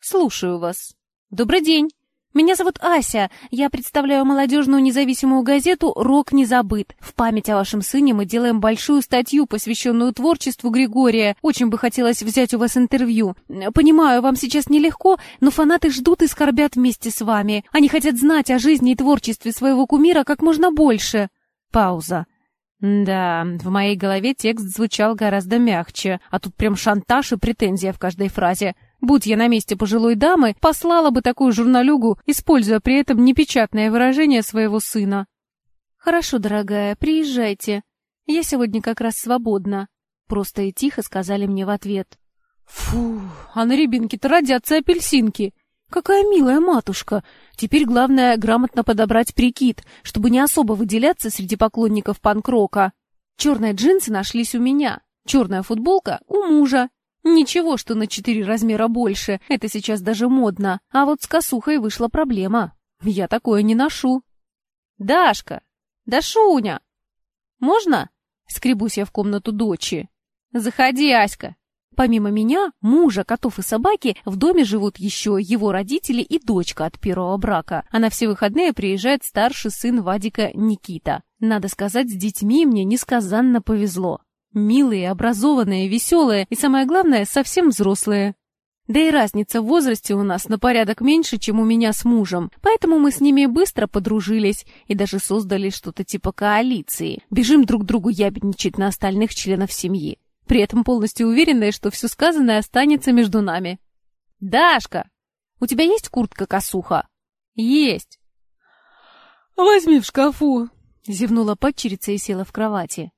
«Слушаю вас». «Добрый день. Меня зовут Ася. Я представляю молодежную независимую газету «Рок не забыт». В память о вашем сыне мы делаем большую статью, посвященную творчеству Григория. Очень бы хотелось взять у вас интервью. Понимаю, вам сейчас нелегко, но фанаты ждут и скорбят вместе с вами. Они хотят знать о жизни и творчестве своего кумира как можно больше. Пауза. Да, в моей голове текст звучал гораздо мягче, а тут прям шантаж и претензия в каждой фразе. Будь я на месте пожилой дамы, послала бы такую журналюгу, используя при этом непечатное выражение своего сына. «Хорошо, дорогая, приезжайте. Я сегодня как раз свободна», — просто и тихо сказали мне в ответ. «Фу, а на рябинке-то родятся апельсинки. Какая милая матушка. Теперь главное грамотно подобрать прикид, чтобы не особо выделяться среди поклонников панк-рока. Черные джинсы нашлись у меня, Черная футболка у мужа. Ничего, что на четыре размера больше, это сейчас даже модно. А вот с косухой вышла проблема. Я такое не ношу. «Дашка! Дашуня! Можно?» Скребусь я в комнату дочи. «Заходи, Аська!» Помимо меня, мужа, котов и собаки, в доме живут еще его родители и дочка от первого брака, а на все выходные приезжает старший сын Вадика Никита. Надо сказать, с детьми мне несказанно повезло. Милые, образованные, веселые и, самое главное, совсем взрослые. Да и разница в возрасте у нас на порядок меньше, чем у меня с мужем, поэтому мы с ними быстро подружились и даже создали что-то типа коалиции. Бежим друг другу ябедничать на остальных членов семьи при этом полностью уверенная, что все сказанное останется между нами. «Дашка, у тебя есть куртка-косуха?» «Есть». «Возьми в шкафу», — зевнула падчерица и села в кровати.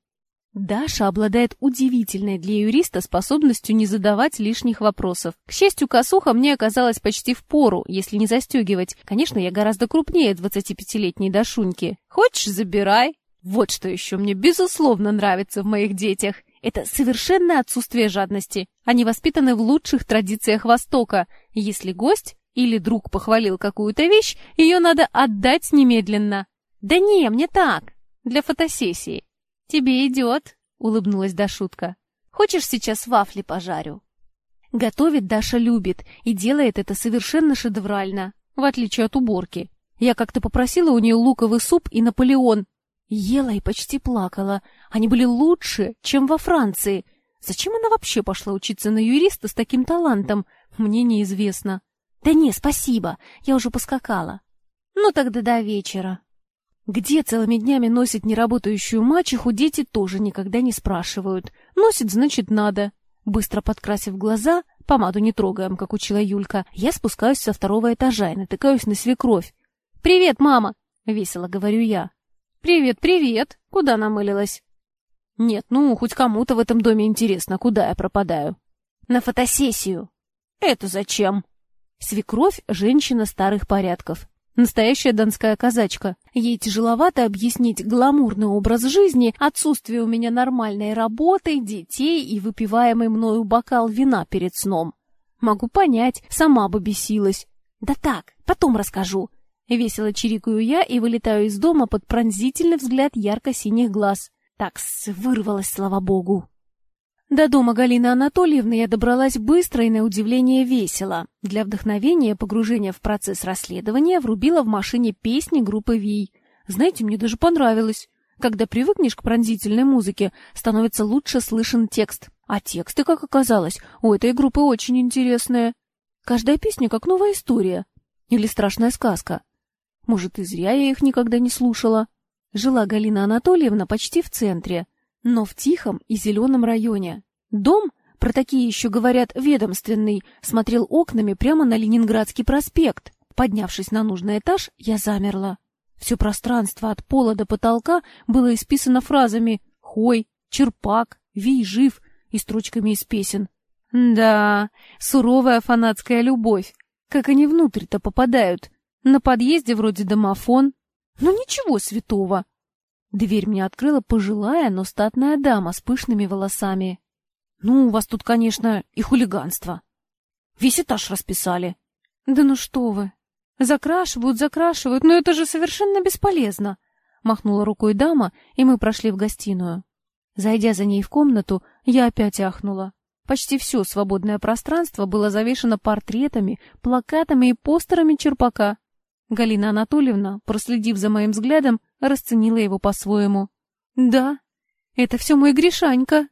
Даша обладает удивительной для юриста способностью не задавать лишних вопросов. К счастью, косуха мне оказалась почти в пору, если не застегивать. Конечно, я гораздо крупнее 25-летней Дашуньки. Хочешь, забирай. Вот что еще мне безусловно нравится в моих детях. Это совершенное отсутствие жадности. Они воспитаны в лучших традициях Востока. Если гость или друг похвалил какую-то вещь, ее надо отдать немедленно. Да не, мне так, для фотосессии. Тебе идет, улыбнулась Дашутка. Хочешь, сейчас вафли пожарю? Готовить Даша любит и делает это совершенно шедеврально, в отличие от уборки. Я как-то попросила у нее луковый суп и Наполеон, Ела и почти плакала. Они были лучше, чем во Франции. Зачем она вообще пошла учиться на юриста с таким талантом, мне неизвестно. Да не, спасибо, я уже поскакала. Ну тогда до вечера. Где целыми днями носит неработающую мачеху, дети тоже никогда не спрашивают. Носит, значит, надо. Быстро подкрасив глаза, помаду не трогаем, как учила Юлька, я спускаюсь со второго этажа и натыкаюсь на свекровь. «Привет, мама!» — весело говорю я. «Привет, привет! Куда намылилась?» «Нет, ну, хоть кому-то в этом доме интересно, куда я пропадаю». «На фотосессию». «Это зачем?» Свекровь — женщина старых порядков. Настоящая донская казачка. Ей тяжеловато объяснить гламурный образ жизни, отсутствие у меня нормальной работы, детей и выпиваемый мною бокал вина перед сном. Могу понять, сама бы бесилась. Да так, потом расскажу. Весело чирикаю я и вылетаю из дома под пронзительный взгляд ярко-синих глаз. Такс, вырвалась, слава богу. До дома Галины Анатольевны я добралась быстро и, на удивление, весело. Для вдохновения погружения в процесс расследования врубила в машине песни группы «Вий». Знаете, мне даже понравилось. Когда привыкнешь к пронзительной музыке, становится лучше слышен текст. А тексты, как оказалось, у этой группы очень интересные. Каждая песня как новая история. Или страшная сказка. Может, и зря я их никогда не слушала. Жила Галина Анатольевна почти в центре, но в тихом и зеленом районе. Дом, про такие еще говорят ведомственный, смотрел окнами прямо на Ленинградский проспект. Поднявшись на нужный этаж, я замерла. Все пространство от пола до потолка было исписано фразами «Хой», «Черпак», «Вий жив» и строчками из песен. Да, суровая фанатская любовь. Как они внутрь-то попадают? На подъезде вроде домофон. Ну ничего святого. Дверь мне открыла пожилая, но статная дама с пышными волосами. Ну, у вас тут, конечно, и хулиганство. Весь этаж расписали. Да ну что вы. Закрашивают, закрашивают, но это же совершенно бесполезно. Махнула рукой дама, и мы прошли в гостиную. Зайдя за ней в комнату, я опять ахнула. Почти все свободное пространство было завешено портретами, плакатами и постерами Черпака. Галина Анатольевна, проследив за моим взглядом, расценила его по-своему. «Да, это все мой Гришанька».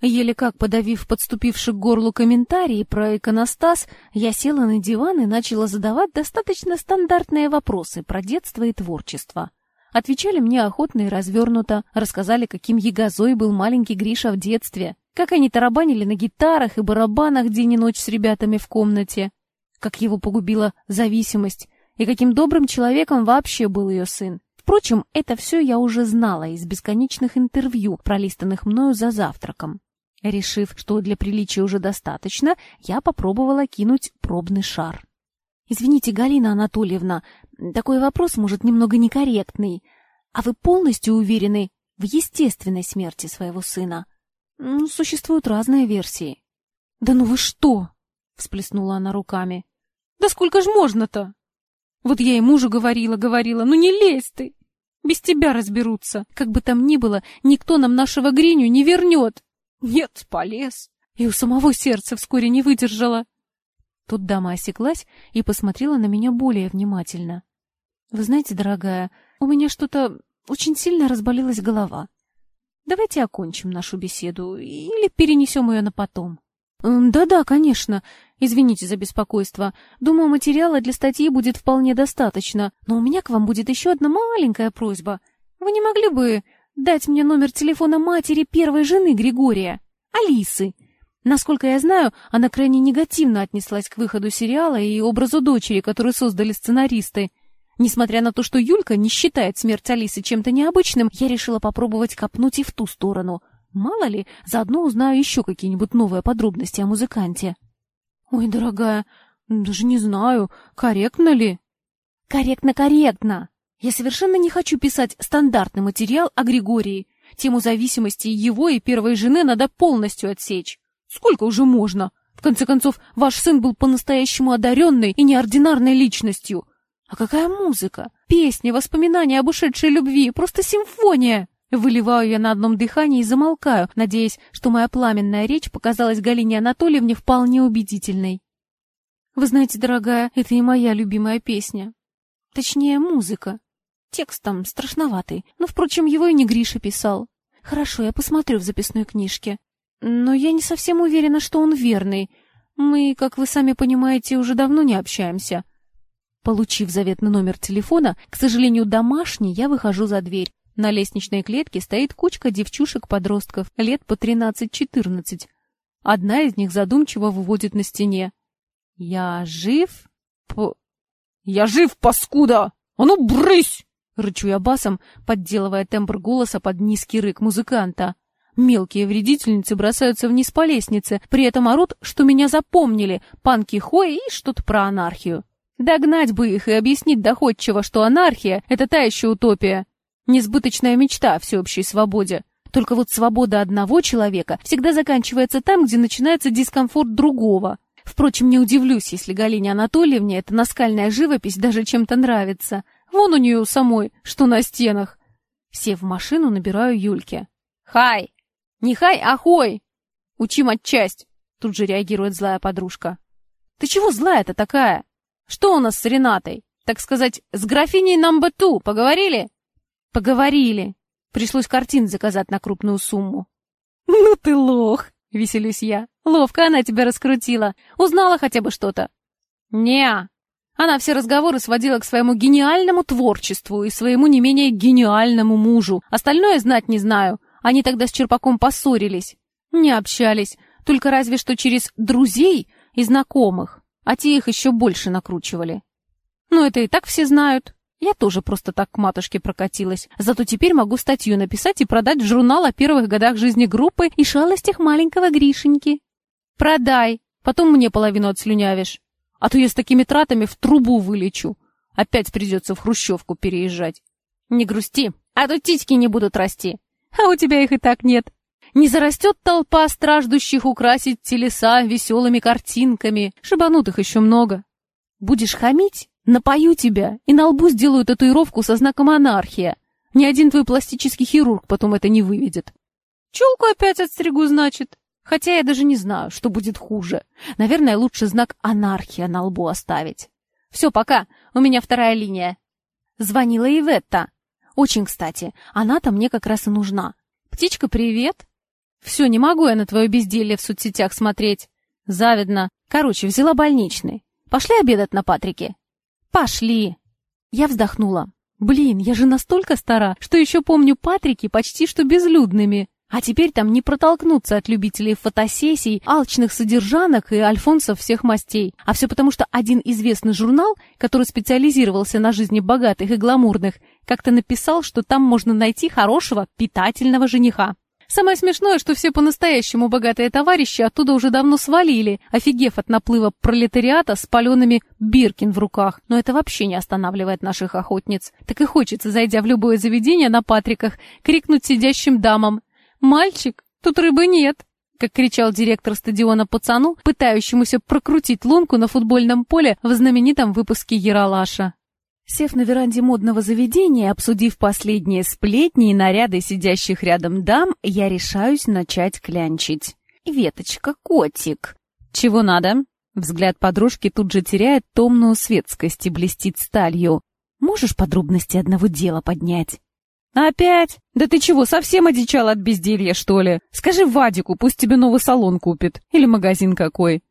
Еле как подавив подступивший к горлу комментарии про иконостас, я села на диван и начала задавать достаточно стандартные вопросы про детство и творчество. Отвечали мне охотно и развернуто, рассказали, каким ягозой был маленький Гриша в детстве, как они тарабанили на гитарах и барабанах день и ночь с ребятами в комнате, как его погубила зависимость, и каким добрым человеком вообще был ее сын. Впрочем, это все я уже знала из бесконечных интервью, пролистанных мною за завтраком. Решив, что для приличия уже достаточно, я попробовала кинуть пробный шар. «Извините, Галина Анатольевна, такой вопрос, может, немного некорректный. А вы полностью уверены в естественной смерти своего сына?» Ну, существуют разные версии. Да ну вы что? Всплеснула она руками. Да сколько ж можно-то? Вот я и мужу говорила, говорила, ну не лезь ты! Без тебя разберутся. Как бы там ни было, никто нам нашего Гриню не вернет. Нет, полез. И у самого сердца вскоре не выдержала. Тут дама осеклась и посмотрела на меня более внимательно. Вы знаете, дорогая, у меня что-то очень сильно разболелась голова. Давайте окончим нашу беседу или перенесем ее на потом. Да-да, конечно. Извините за беспокойство. Думаю, материала для статьи будет вполне достаточно, но у меня к вам будет еще одна маленькая просьба. Вы не могли бы дать мне номер телефона матери первой жены Григория, Алисы? Насколько я знаю, она крайне негативно отнеслась к выходу сериала и образу дочери, который создали сценаристы. Несмотря на то, что Юлька не считает смерть Алисы чем-то необычным, я решила попробовать копнуть и в ту сторону. Мало ли, заодно узнаю еще какие-нибудь новые подробности о музыканте. Ой, дорогая, даже не знаю, корректно ли? Корректно-корректно. Я совершенно не хочу писать стандартный материал о Григории. Тему зависимости его и первой жены надо полностью отсечь. Сколько уже можно? В конце концов, ваш сын был по-настоящему одаренной и неординарной личностью. А какая музыка? Песни, воспоминания об ушедшей любви, просто симфония! Выливаю я на одном дыхании и замолкаю, надеясь, что моя пламенная речь показалась Галине Анатольевне вполне убедительной. Вы знаете, дорогая, это и моя любимая песня. Точнее, музыка. Текст там страшноватый, но, впрочем, его и не Гриша писал. Хорошо, я посмотрю в записной книжке. Но я не совсем уверена, что он верный. Мы, как вы сами понимаете, уже давно не общаемся. Получив заветный номер телефона, к сожалению, домашний, я выхожу за дверь. На лестничной клетке стоит кучка девчушек-подростков, лет по 13-14. Одна из них задумчиво выводит на стене. «Я жив?» П... «Я жив, паскуда! А ну, брысь!» Рычу я басом, подделывая тембр голоса под низкий рык музыканта. Мелкие вредительницы бросаются вниз по лестнице, при этом орут, что меня запомнили, панки Хой и что-то про анархию. Догнать бы их и объяснить доходчиво, что анархия — это та еще утопия. Несбыточная мечта о всеобщей свободе. Только вот свобода одного человека всегда заканчивается там, где начинается дискомфорт другого. Впрочем, не удивлюсь, если Галине Анатольевне эта наскальная живопись даже чем-то нравится. Вон у нее самой, что на стенах. Сев в машину, набираю Юльке. «Хай!» «Не хай, а хой!» «Учим отчасть!» Тут же реагирует злая подружка. «Ты чего злая-то такая? Что у нас с Ренатой? Так сказать, с графиней Намбату поговорили?» «Поговорили. Пришлось картин заказать на крупную сумму». «Ну ты лох!» — веселюсь я. «Ловко она тебя раскрутила. Узнала хотя бы что-то?» «Не-а!» Она все разговоры сводила к своему гениальному творчеству и своему не менее гениальному мужу. Остальное знать не знаю. Они тогда с Черпаком поссорились. Не общались, только разве что через друзей и знакомых, а те их еще больше накручивали. Но это и так все знают. Я тоже просто так к матушке прокатилась. Зато теперь могу статью написать и продать в журнал о первых годах жизни группы и шалостях маленького Гришеньки. Продай, потом мне половину отслюнявишь. А то я с такими тратами в трубу вылечу. Опять придется в Хрущевку переезжать. Не грусти, а то титьки не будут расти а у тебя их и так нет. Не зарастет толпа страждущих украсить телеса веселыми картинками. Шибанутых еще много. Будешь хамить? Напою тебя и на лбу сделаю татуировку со знаком анархия. Ни один твой пластический хирург потом это не выведет. Челку опять отстригу, значит. Хотя я даже не знаю, что будет хуже. Наверное, лучше знак анархия на лбу оставить. Все, пока. У меня вторая линия. Звонила Иветта. Очень кстати, она-то мне как раз и нужна. Птичка, привет. Все, не могу я на твое безделье в соцсетях смотреть. Завидно. Короче, взяла больничный. Пошли обедать на Патрике? Пошли. Я вздохнула. Блин, я же настолько стара, что еще помню Патрики почти что безлюдными. А теперь там не протолкнуться от любителей фотосессий, алчных содержанок и альфонсов всех мастей. А все потому, что один известный журнал, который специализировался на жизни богатых и гламурных, как-то написал, что там можно найти хорошего, питательного жениха. Самое смешное, что все по-настоящему богатые товарищи оттуда уже давно свалили, офигев от наплыва пролетариата с палеными биркин в руках. Но это вообще не останавливает наших охотниц. Так и хочется, зайдя в любое заведение на Патриках, крикнуть сидящим дамам «Мальчик, тут рыбы нет!» как кричал директор стадиона пацану, пытающемуся прокрутить лунку на футбольном поле в знаменитом выпуске «Яралаша». Сев на веранде модного заведения, обсудив последние сплетни и наряды сидящих рядом дам, я решаюсь начать клянчить. «Веточка, котик!» «Чего надо?» Взгляд подружки тут же теряет томную светскость и блестит сталью. «Можешь подробности одного дела поднять?» «Опять? Да ты чего, совсем одичал от безделья, что ли? Скажи Вадику, пусть тебе новый салон купит. Или магазин какой».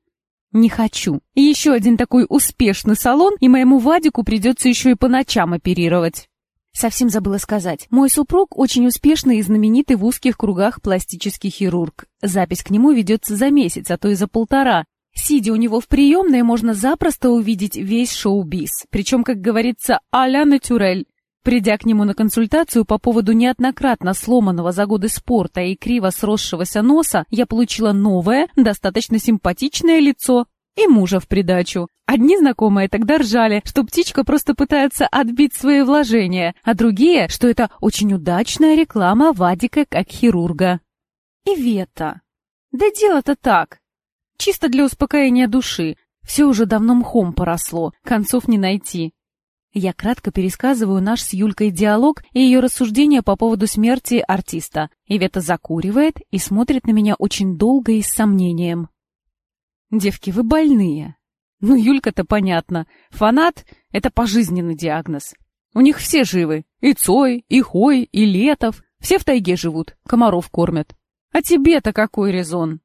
«Не хочу. Еще один такой успешный салон, и моему Вадику придется еще и по ночам оперировать». Совсем забыла сказать. Мой супруг очень успешный и знаменитый в узких кругах пластический хирург. Запись к нему ведется за месяц, а то и за полтора. Сидя у него в приемной, можно запросто увидеть весь шоу-биз. Причем, как говорится, а-ля натюрель. Придя к нему на консультацию по поводу неоднократно сломанного за годы спорта и криво сросшегося носа, я получила новое, достаточно симпатичное лицо и мужа в придачу. Одни знакомые тогда ржали, что птичка просто пытается отбить свои вложения, а другие, что это очень удачная реклама Вадика как хирурга. И Вета. Да дело-то так. Чисто для успокоения души. Все уже давно мхом поросло, концов не найти. Я кратко пересказываю наш с Юлькой диалог и ее рассуждения по поводу смерти артиста. Ивета закуривает и смотрит на меня очень долго и с сомнением. «Девки, вы больные». Ну, Юлька-то понятно. Фанат — это пожизненный диагноз. У них все живы. И Цой, и Хой, и Летов. Все в тайге живут, комаров кормят. А тебе-то какой резон?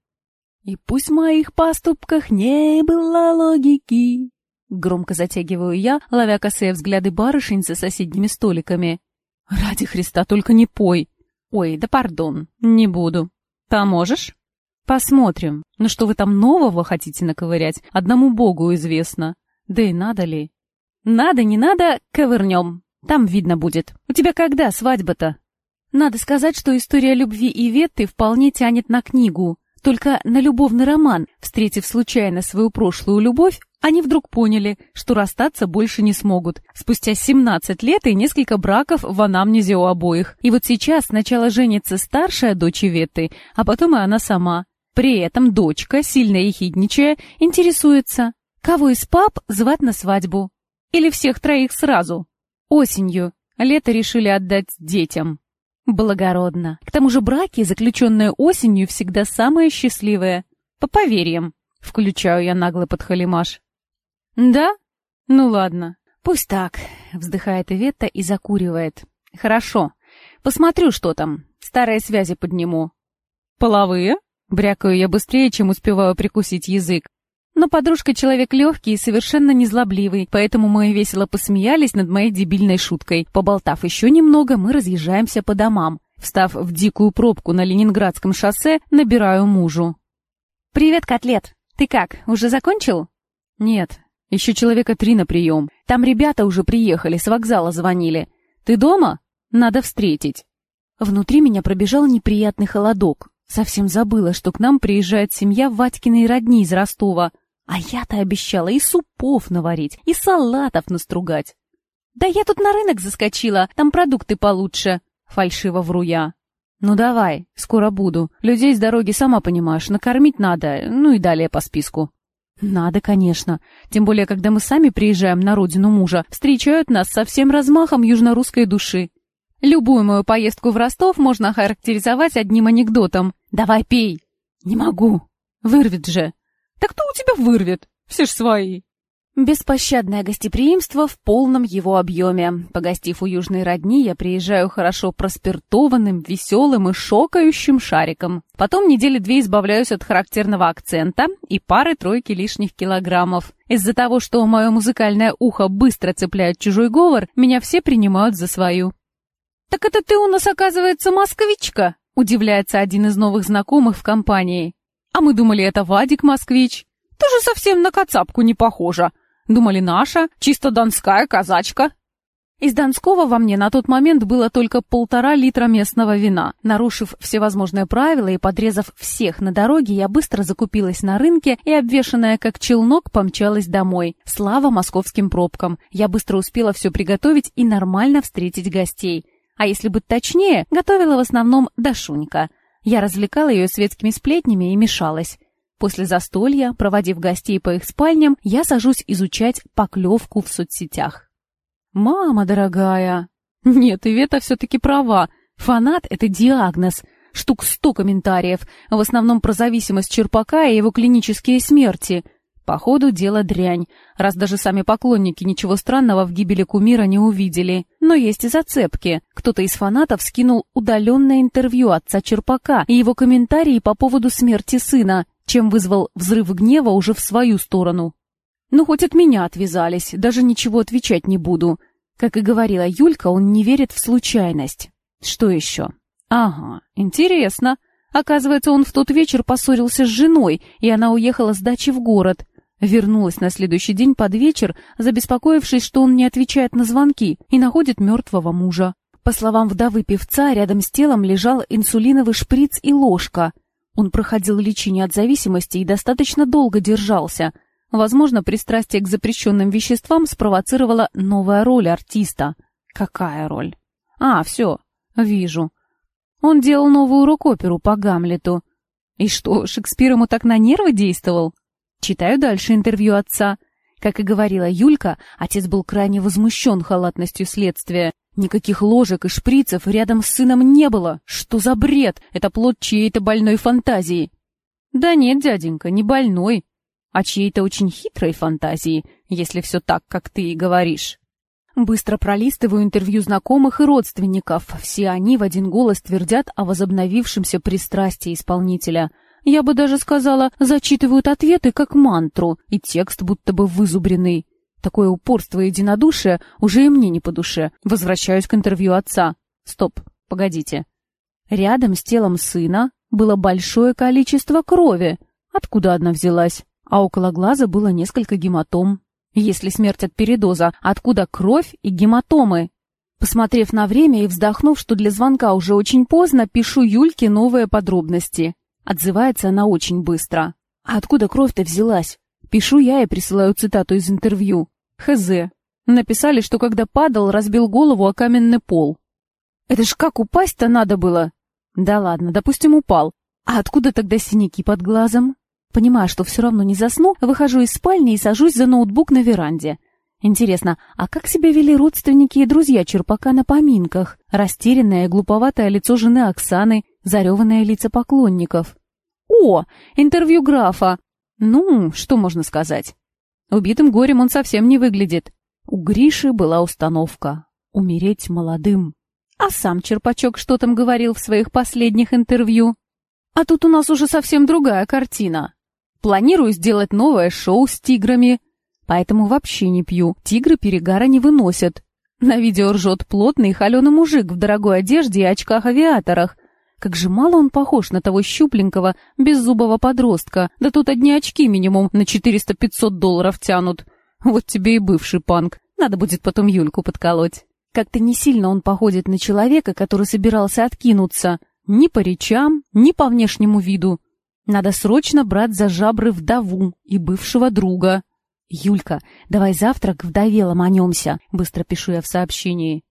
И пусть в моих поступках не было логики, Громко затягиваю я, ловя косые взгляды барышень за соседними столиками. «Ради Христа, только не пой!» «Ой, да пардон, не буду. Поможешь?» «Посмотрим. Ну что вы там нового хотите наковырять? Одному богу известно. Да и надо ли?» «Надо, не надо, ковырнем. Там видно будет. У тебя когда свадьба-то?» Надо сказать, что история любви и Ветты вполне тянет на книгу. Только на любовный роман, встретив случайно свою прошлую любовь, они вдруг поняли, что расстаться больше не смогут. Спустя 17 лет и несколько браков в анамнезе у обоих. И вот сейчас сначала женится старшая дочь Ветты, а потом и она сама. При этом дочка, сильно ехидничая, интересуется, кого из пап звать на свадьбу? Или всех троих сразу? Осенью. Лето решили отдать детям. Благородно. К тому же браки, заключенные осенью, всегда самые счастливые. По поверьям. Включаю я наглый подхалимаш. «Да? Ну ладно. Пусть так», — вздыхает Иветта и закуривает. «Хорошо. Посмотрю, что там. Старые связи подниму». «Половые?» — брякаю я быстрее, чем успеваю прикусить язык. Но подружка человек легкий и совершенно незлобливый, поэтому мы весело посмеялись над моей дебильной шуткой. Поболтав еще немного, мы разъезжаемся по домам. Встав в дикую пробку на Ленинградском шоссе, набираю мужу. «Привет, котлет! Ты как, уже закончил?» «Нет, еще человека три на прием. Там ребята уже приехали, с вокзала звонили. Ты дома? Надо встретить». Внутри меня пробежал неприятный холодок. Совсем забыла, что к нам приезжает семья Ватькиной родни из Ростова. А я-то обещала и супов наварить, и салатов настругать. «Да я тут на рынок заскочила, там продукты получше», — фальшиво вру я. «Ну давай, скоро буду. Людей с дороги, сама понимаешь, накормить надо, ну и далее по списку». «Надо, конечно. Тем более, когда мы сами приезжаем на родину мужа, встречают нас со всем размахом южнорусской души. Любую мою поездку в Ростов можно охарактеризовать одним анекдотом. «Давай пей!» «Не могу!» «Вырвет же!» «Так кто у тебя вырвет? Все ж свои!» Беспощадное гостеприимство в полном его объеме. Погостив у южной родни, я приезжаю хорошо проспиртованным, веселым и шокающим шариком. Потом недели две избавляюсь от характерного акцента и пары-тройки лишних килограммов. Из-за того, что мое музыкальное ухо быстро цепляет чужой говор, меня все принимают за свою. «Так это ты у нас, оказывается, москвичка?» — удивляется один из новых знакомых в компании. «А мы думали, это Вадик москвич. Ты же совсем на кацапку не похожа. Думали, наша, чисто донская казачка. Из Донского во мне на тот момент было только полтора литра местного вина. Нарушив всевозможные правила и подрезав всех на дороге, я быстро закупилась на рынке и, обвешанная как челнок, помчалась домой. Слава московским пробкам. Я быстро успела все приготовить и нормально встретить гостей. А если быть точнее, готовила в основном Дашунька. Я развлекала ее светскими сплетнями и мешалась. После застолья, проводив гостей по их спальням, я сажусь изучать поклевку в соцсетях. «Мама дорогая!» «Нет, Ивета все-таки права. Фанат — это диагноз. Штук сто комментариев, в основном про зависимость Черпака и его клинические смерти. Походу, дело дрянь, раз даже сами поклонники ничего странного в гибели кумира не увидели. Но есть и зацепки. Кто-то из фанатов скинул удаленное интервью отца Черпака и его комментарии по поводу смерти сына, чем вызвал взрыв гнева уже в свою сторону. Ну, хоть от меня отвязались, даже ничего отвечать не буду. Как и говорила Юлька, он не верит в случайность. Что еще? Ага, интересно. Оказывается, он в тот вечер поссорился с женой, и она уехала с дачи в город. Вернулась на следующий день под вечер, забеспокоившись, что он не отвечает на звонки, и находит мертвого мужа. По словам вдовы певца, рядом с телом лежал инсулиновый шприц и ложка. Он проходил лечение от зависимости и достаточно долго держался. Возможно, пристрастие к запрещенным веществам спровоцировала новая роль артиста. Какая роль? А, все, вижу. Он делал новую рок-оперу по Гамлету. И что, Шекспир ему так на нервы действовал? Читаю дальше интервью отца. Как и говорила Юлька, отец был крайне возмущен халатностью следствия. Никаких ложек и шприцев рядом с сыном не было. Что за бред? Это плод чьей-то больной фантазии. Да нет, дяденька, не больной, а чьей-то очень хитрой фантазии, если все так, как ты и говоришь. Быстро пролистываю интервью знакомых и родственников. Все они в один голос твердят о возобновившемся пристрастии исполнителя. Я бы даже сказала, зачитывают ответы как мантру, и текст будто бы вызубренный. Такое упорство и единодушие уже и мне не по душе. Возвращаюсь к интервью отца. Стоп, погодите. Рядом с телом сына было большое количество крови. Откуда одна взялась? А около глаза было несколько гематом. Если смерть от передоза, откуда кровь и гематомы? Посмотрев на время и вздохнув, что для звонка уже очень поздно, пишу Юльке новые подробности. Отзывается она очень быстро. А откуда кровь-то взялась? Пишу я и присылаю цитату из интервью. Хз. Написали, что когда падал, разбил голову о каменный пол. Это ж как упасть-то надо было? Да ладно, допустим, упал. А откуда тогда синяки под глазом? Понимая, что все равно не засну, выхожу из спальни и сажусь за ноутбук на веранде. Интересно, а как себя вели родственники и друзья Черпака на поминках? Растерянное и глуповатое лицо жены Оксаны, зареванное лица поклонников. О, интервью графа! Ну, что можно сказать? Убитым горем он совсем не выглядит. У Гриши была установка — умереть молодым. А сам Черпачок что там говорил в своих последних интервью? А тут у нас уже совсем другая картина. Планирую сделать новое шоу с тиграми. Поэтому вообще не пью. Тигры перегара не выносят. На видео ржет плотный холеный мужик в дорогой одежде и очках-авиаторах. Как же мало он похож на того щупленького, беззубого подростка. Да тут одни очки минимум на 400-500 долларов тянут. Вот тебе и бывший панк. Надо будет потом Юльку подколоть. Как-то не сильно он походит на человека, который собирался откинуться. Ни по речам, ни по внешнему виду. Надо срочно брать за жабры вдову и бывшего друга. «Юлька, давай завтра к вдове ломанемся», — быстро пишу я в сообщении.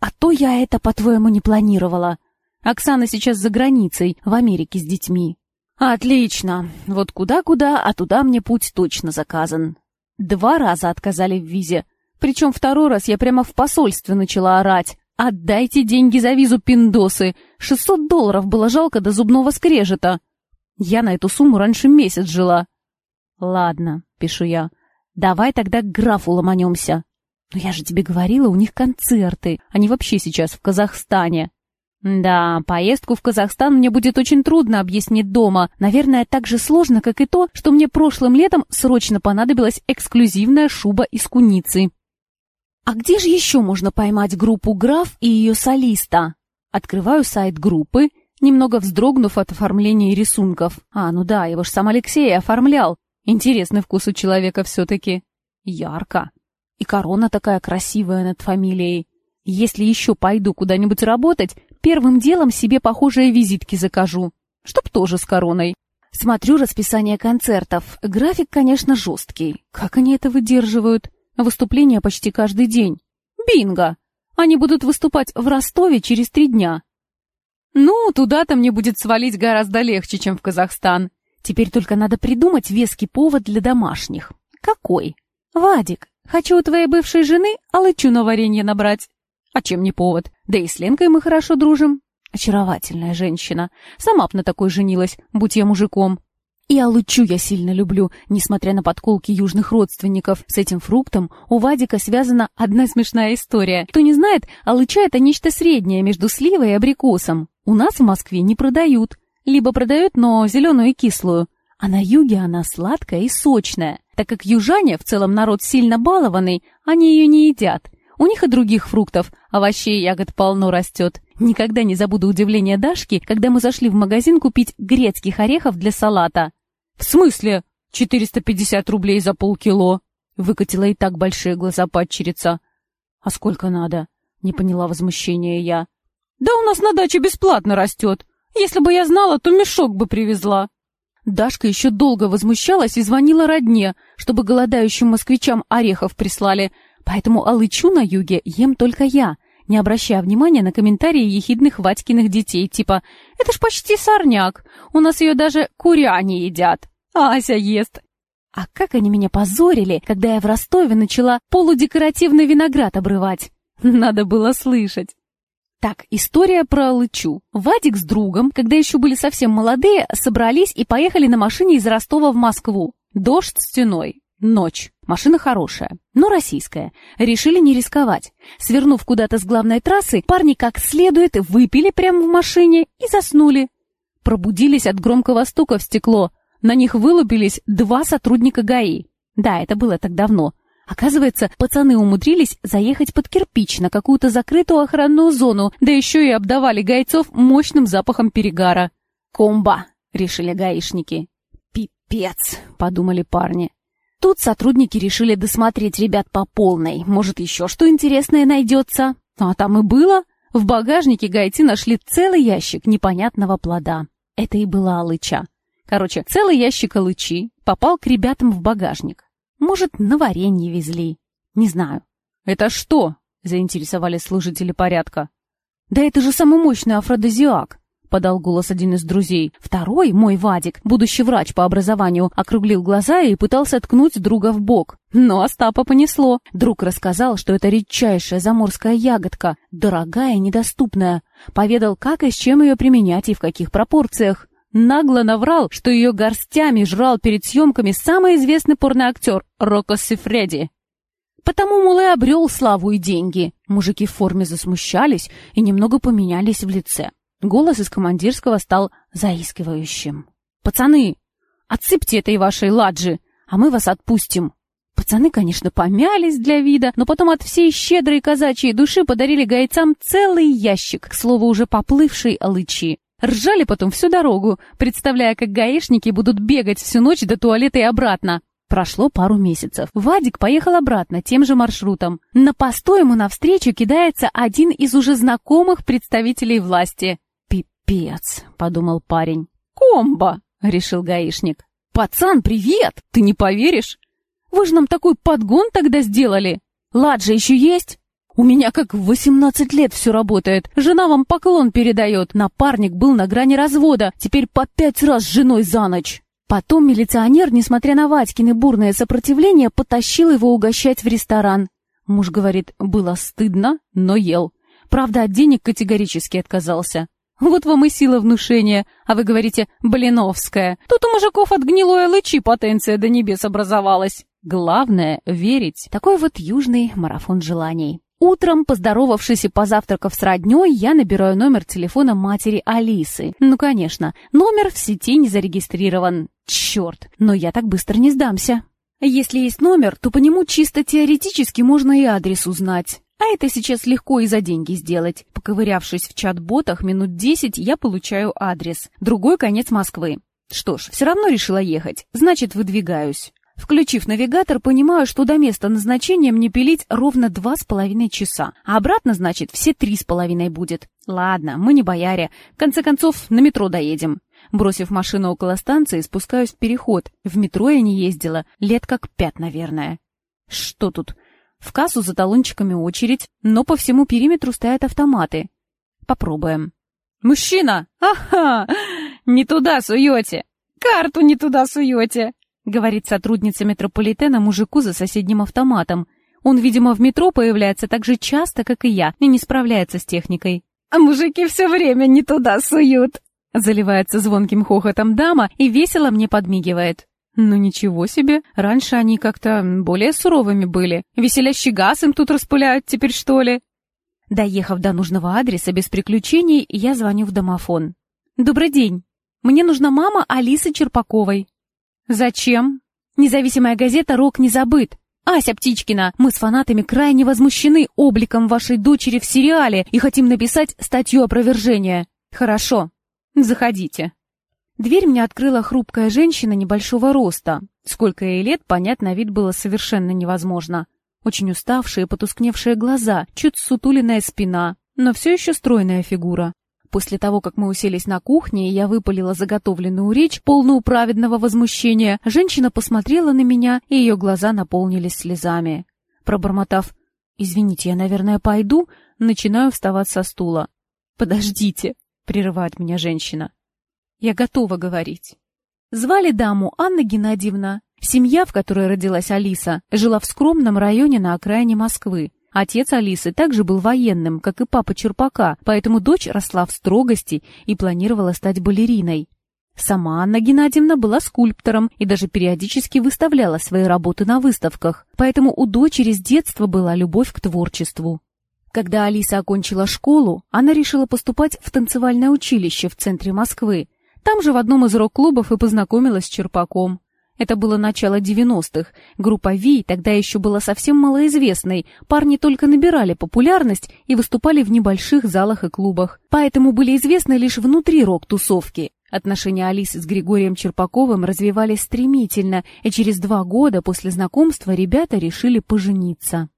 «А то я это, по-твоему, не планировала. Оксана сейчас за границей, в Америке с детьми». «Отлично. Вот куда-куда, а туда мне путь точно заказан». Два раза отказали в визе. Причем второй раз я прямо в посольстве начала орать. «Отдайте деньги за визу, пиндосы! 600 долларов было жалко до зубного скрежета!» Я на эту сумму раньше месяц жила. Ладно, пишу я. Давай тогда к графу ломанемся. Но я же тебе говорила, у них концерты. Они вообще сейчас в Казахстане. Да, поездку в Казахстан мне будет очень трудно объяснить дома. Наверное, так же сложно, как и то, что мне прошлым летом срочно понадобилась эксклюзивная шуба из куницы. А где же еще можно поймать группу «Граф» и ее солиста? Открываю сайт группы немного вздрогнув от оформления рисунков. А, ну да, его ж сам Алексей оформлял. Интересный вкус у человека все-таки. Ярко. И корона такая красивая над фамилией. Если еще пойду куда-нибудь работать, первым делом себе похожие визитки закажу. Чтоб тоже с короной. Смотрю расписание концертов. График, конечно, жесткий. Как они это выдерживают? Выступления почти каждый день. Бинго! Они будут выступать в Ростове через три дня. Ну, туда-то мне будет свалить гораздо легче, чем в Казахстан. Теперь только надо придумать веский повод для домашних. Какой? Вадик, хочу у твоей бывшей жены алычу на варенье набрать. А чем не повод? Да и с Ленкой мы хорошо дружим. Очаровательная женщина. Сама б на такой женилась, будь я мужиком. И алычу я сильно люблю, несмотря на подколки южных родственников. С этим фруктом у Вадика связана одна смешная история. Кто не знает, алыча — это нечто среднее между сливой и абрикосом. У нас в Москве не продают. Либо продают, но зеленую и кислую. А на юге она сладкая и сочная. Так как южане в целом народ сильно балованный, они ее не едят. У них и других фруктов, овощей и ягод полно растет. Никогда не забуду удивление Дашки, когда мы зашли в магазин купить грецких орехов для салата. «В смысле? 450 рублей за полкило?» Выкатила и так большие глаза падчерица. «А сколько надо?» — не поняла возмущения я. «Да у нас на даче бесплатно растет. Если бы я знала, то мешок бы привезла». Дашка еще долго возмущалась и звонила родне, чтобы голодающим москвичам орехов прислали, поэтому алычу на юге ем только я, не обращая внимания на комментарии ехидных Ватькиных детей, типа «Это ж почти сорняк, у нас ее даже куряне едят, а Ася ест». А как они меня позорили, когда я в Ростове начала полудекоративный виноград обрывать. Надо было слышать. Так, история про Алычу. Вадик с другом, когда еще были совсем молодые, собрались и поехали на машине из Ростова в Москву. Дождь стеной. Ночь. Машина хорошая, но российская. Решили не рисковать. Свернув куда-то с главной трассы, парни как следует выпили прямо в машине и заснули. Пробудились от громкого стука в стекло. На них вылупились два сотрудника ГАИ. Да, это было так давно. Оказывается, пацаны умудрились заехать под кирпич на какую-то закрытую охранную зону, да еще и обдавали гайцов мощным запахом перегара. «Комба!» — решили гаишники. «Пипец!» — подумали парни. Тут сотрудники решили досмотреть ребят по полной. Может, еще что интересное найдется. А там и было. В багажнике гайцы нашли целый ящик непонятного плода. Это и была алыча. Короче, целый ящик алычи попал к ребятам в багажник. Может, на варенье везли. Не знаю. «Это что?» — заинтересовались служители порядка. «Да это же самый мощный афродизиак подал голос один из друзей. Второй, мой Вадик, будущий врач по образованию, округлил глаза и пытался ткнуть друга в бок. Но Остапа понесло. Друг рассказал, что это редчайшая заморская ягодка, дорогая и недоступная. Поведал, как и с чем ее применять и в каких пропорциях. Нагло наврал, что ее горстями жрал перед съемками самый известный порноактер Рокко Сифреди. Потому, мол, и обрел славу и деньги. Мужики в форме засмущались и немного поменялись в лице. Голос из командирского стал заискивающим. «Пацаны, отсыпьте этой вашей ладжи, а мы вас отпустим». Пацаны, конечно, помялись для вида, но потом от всей щедрой казачьей души подарили гайцам целый ящик, к слову, уже поплывшей алычи. Ржали потом всю дорогу, представляя, как гаишники будут бегать всю ночь до туалета и обратно. Прошло пару месяцев. Вадик поехал обратно тем же маршрутом. На посту ему навстречу кидается один из уже знакомых представителей власти. «Пипец», — подумал парень. «Комбо», — решил гаишник. «Пацан, привет! Ты не поверишь? Вы же нам такой подгон тогда сделали. Ладжа еще есть?» «У меня как в восемнадцать лет все работает. Жена вам поклон передает. Напарник был на грани развода. Теперь по пять раз с женой за ночь». Потом милиционер, несмотря на Вадькины бурное сопротивление, потащил его угощать в ресторан. Муж говорит, было стыдно, но ел. Правда, от денег категорически отказался. Вот вам и сила внушения, а вы говорите «блиновская». Тут у мужиков от гнилой лычи потенция до небес образовалась. Главное — верить. Такой вот южный марафон желаний. Утром, поздоровавшись и позавтракав с роднёй, я набираю номер телефона матери Алисы. Ну, конечно, номер в сети не зарегистрирован. Черт, но я так быстро не сдамся. Если есть номер, то по нему чисто теоретически можно и адрес узнать. А это сейчас легко и за деньги сделать. Поковырявшись в чат-ботах минут десять, я получаю адрес. Другой конец Москвы. Что ж, все равно решила ехать. Значит, выдвигаюсь. Включив навигатор, понимаю, что до места назначения мне пилить ровно два с половиной часа. А обратно, значит, все три с половиной будет. Ладно, мы не бояре. В конце концов, на метро доедем. Бросив машину около станции, спускаюсь в переход. В метро я не ездила. Лет как пять, наверное. Что тут? В кассу за талончиками очередь, но по всему периметру стоят автоматы. Попробуем. «Мужчина! Ага! Не туда суете! Карту не туда суете!» Говорит сотрудница метрополитена мужику за соседним автоматом. Он, видимо, в метро появляется так же часто, как и я, и не справляется с техникой. «А мужики все время не туда суют!» Заливается звонким хохотом дама и весело мне подмигивает. Ну ничего себе, раньше они как-то более суровыми были. Веселящий газ им тут распыляют теперь, что ли? Доехав до нужного адреса без приключений, я звоню в домофон. «Добрый день. Мне нужна мама Алисы Черпаковой». «Зачем?» «Независимая газета «Рок не забыт». «Ася Птичкина, мы с фанатами крайне возмущены обликом вашей дочери в сериале и хотим написать статью опровержения». «Хорошо. Заходите». Дверь мне открыла хрупкая женщина небольшого роста. Сколько ей лет, понять на вид было совершенно невозможно. Очень уставшие, потускневшие глаза, чуть сутуленная спина, но все еще стройная фигура. После того, как мы уселись на кухне, и я выпалила заготовленную речь, полную праведного возмущения, женщина посмотрела на меня, и ее глаза наполнились слезами. Пробормотав «Извините, я, наверное, пойду», начинаю вставать со стула. «Подождите», — прерывает меня женщина. Я готова говорить. Звали даму Анна Геннадьевна. Семья, в которой родилась Алиса, жила в скромном районе на окраине Москвы. Отец Алисы также был военным, как и папа Черпака, поэтому дочь росла в строгости и планировала стать балериной. Сама Анна Геннадьевна была скульптором и даже периодически выставляла свои работы на выставках, поэтому у дочери с детства была любовь к творчеству. Когда Алиса окончила школу, она решила поступать в танцевальное училище в центре Москвы, там же в одном из рок-клубов и познакомилась с Черпаком. Это было начало 90-х. Группа Ви тогда еще была совсем малоизвестной. Парни только набирали популярность и выступали в небольших залах и клубах. Поэтому были известны лишь внутри рок-тусовки. Отношения Алисы с Григорием Черпаковым развивались стремительно, и через два года после знакомства ребята решили пожениться.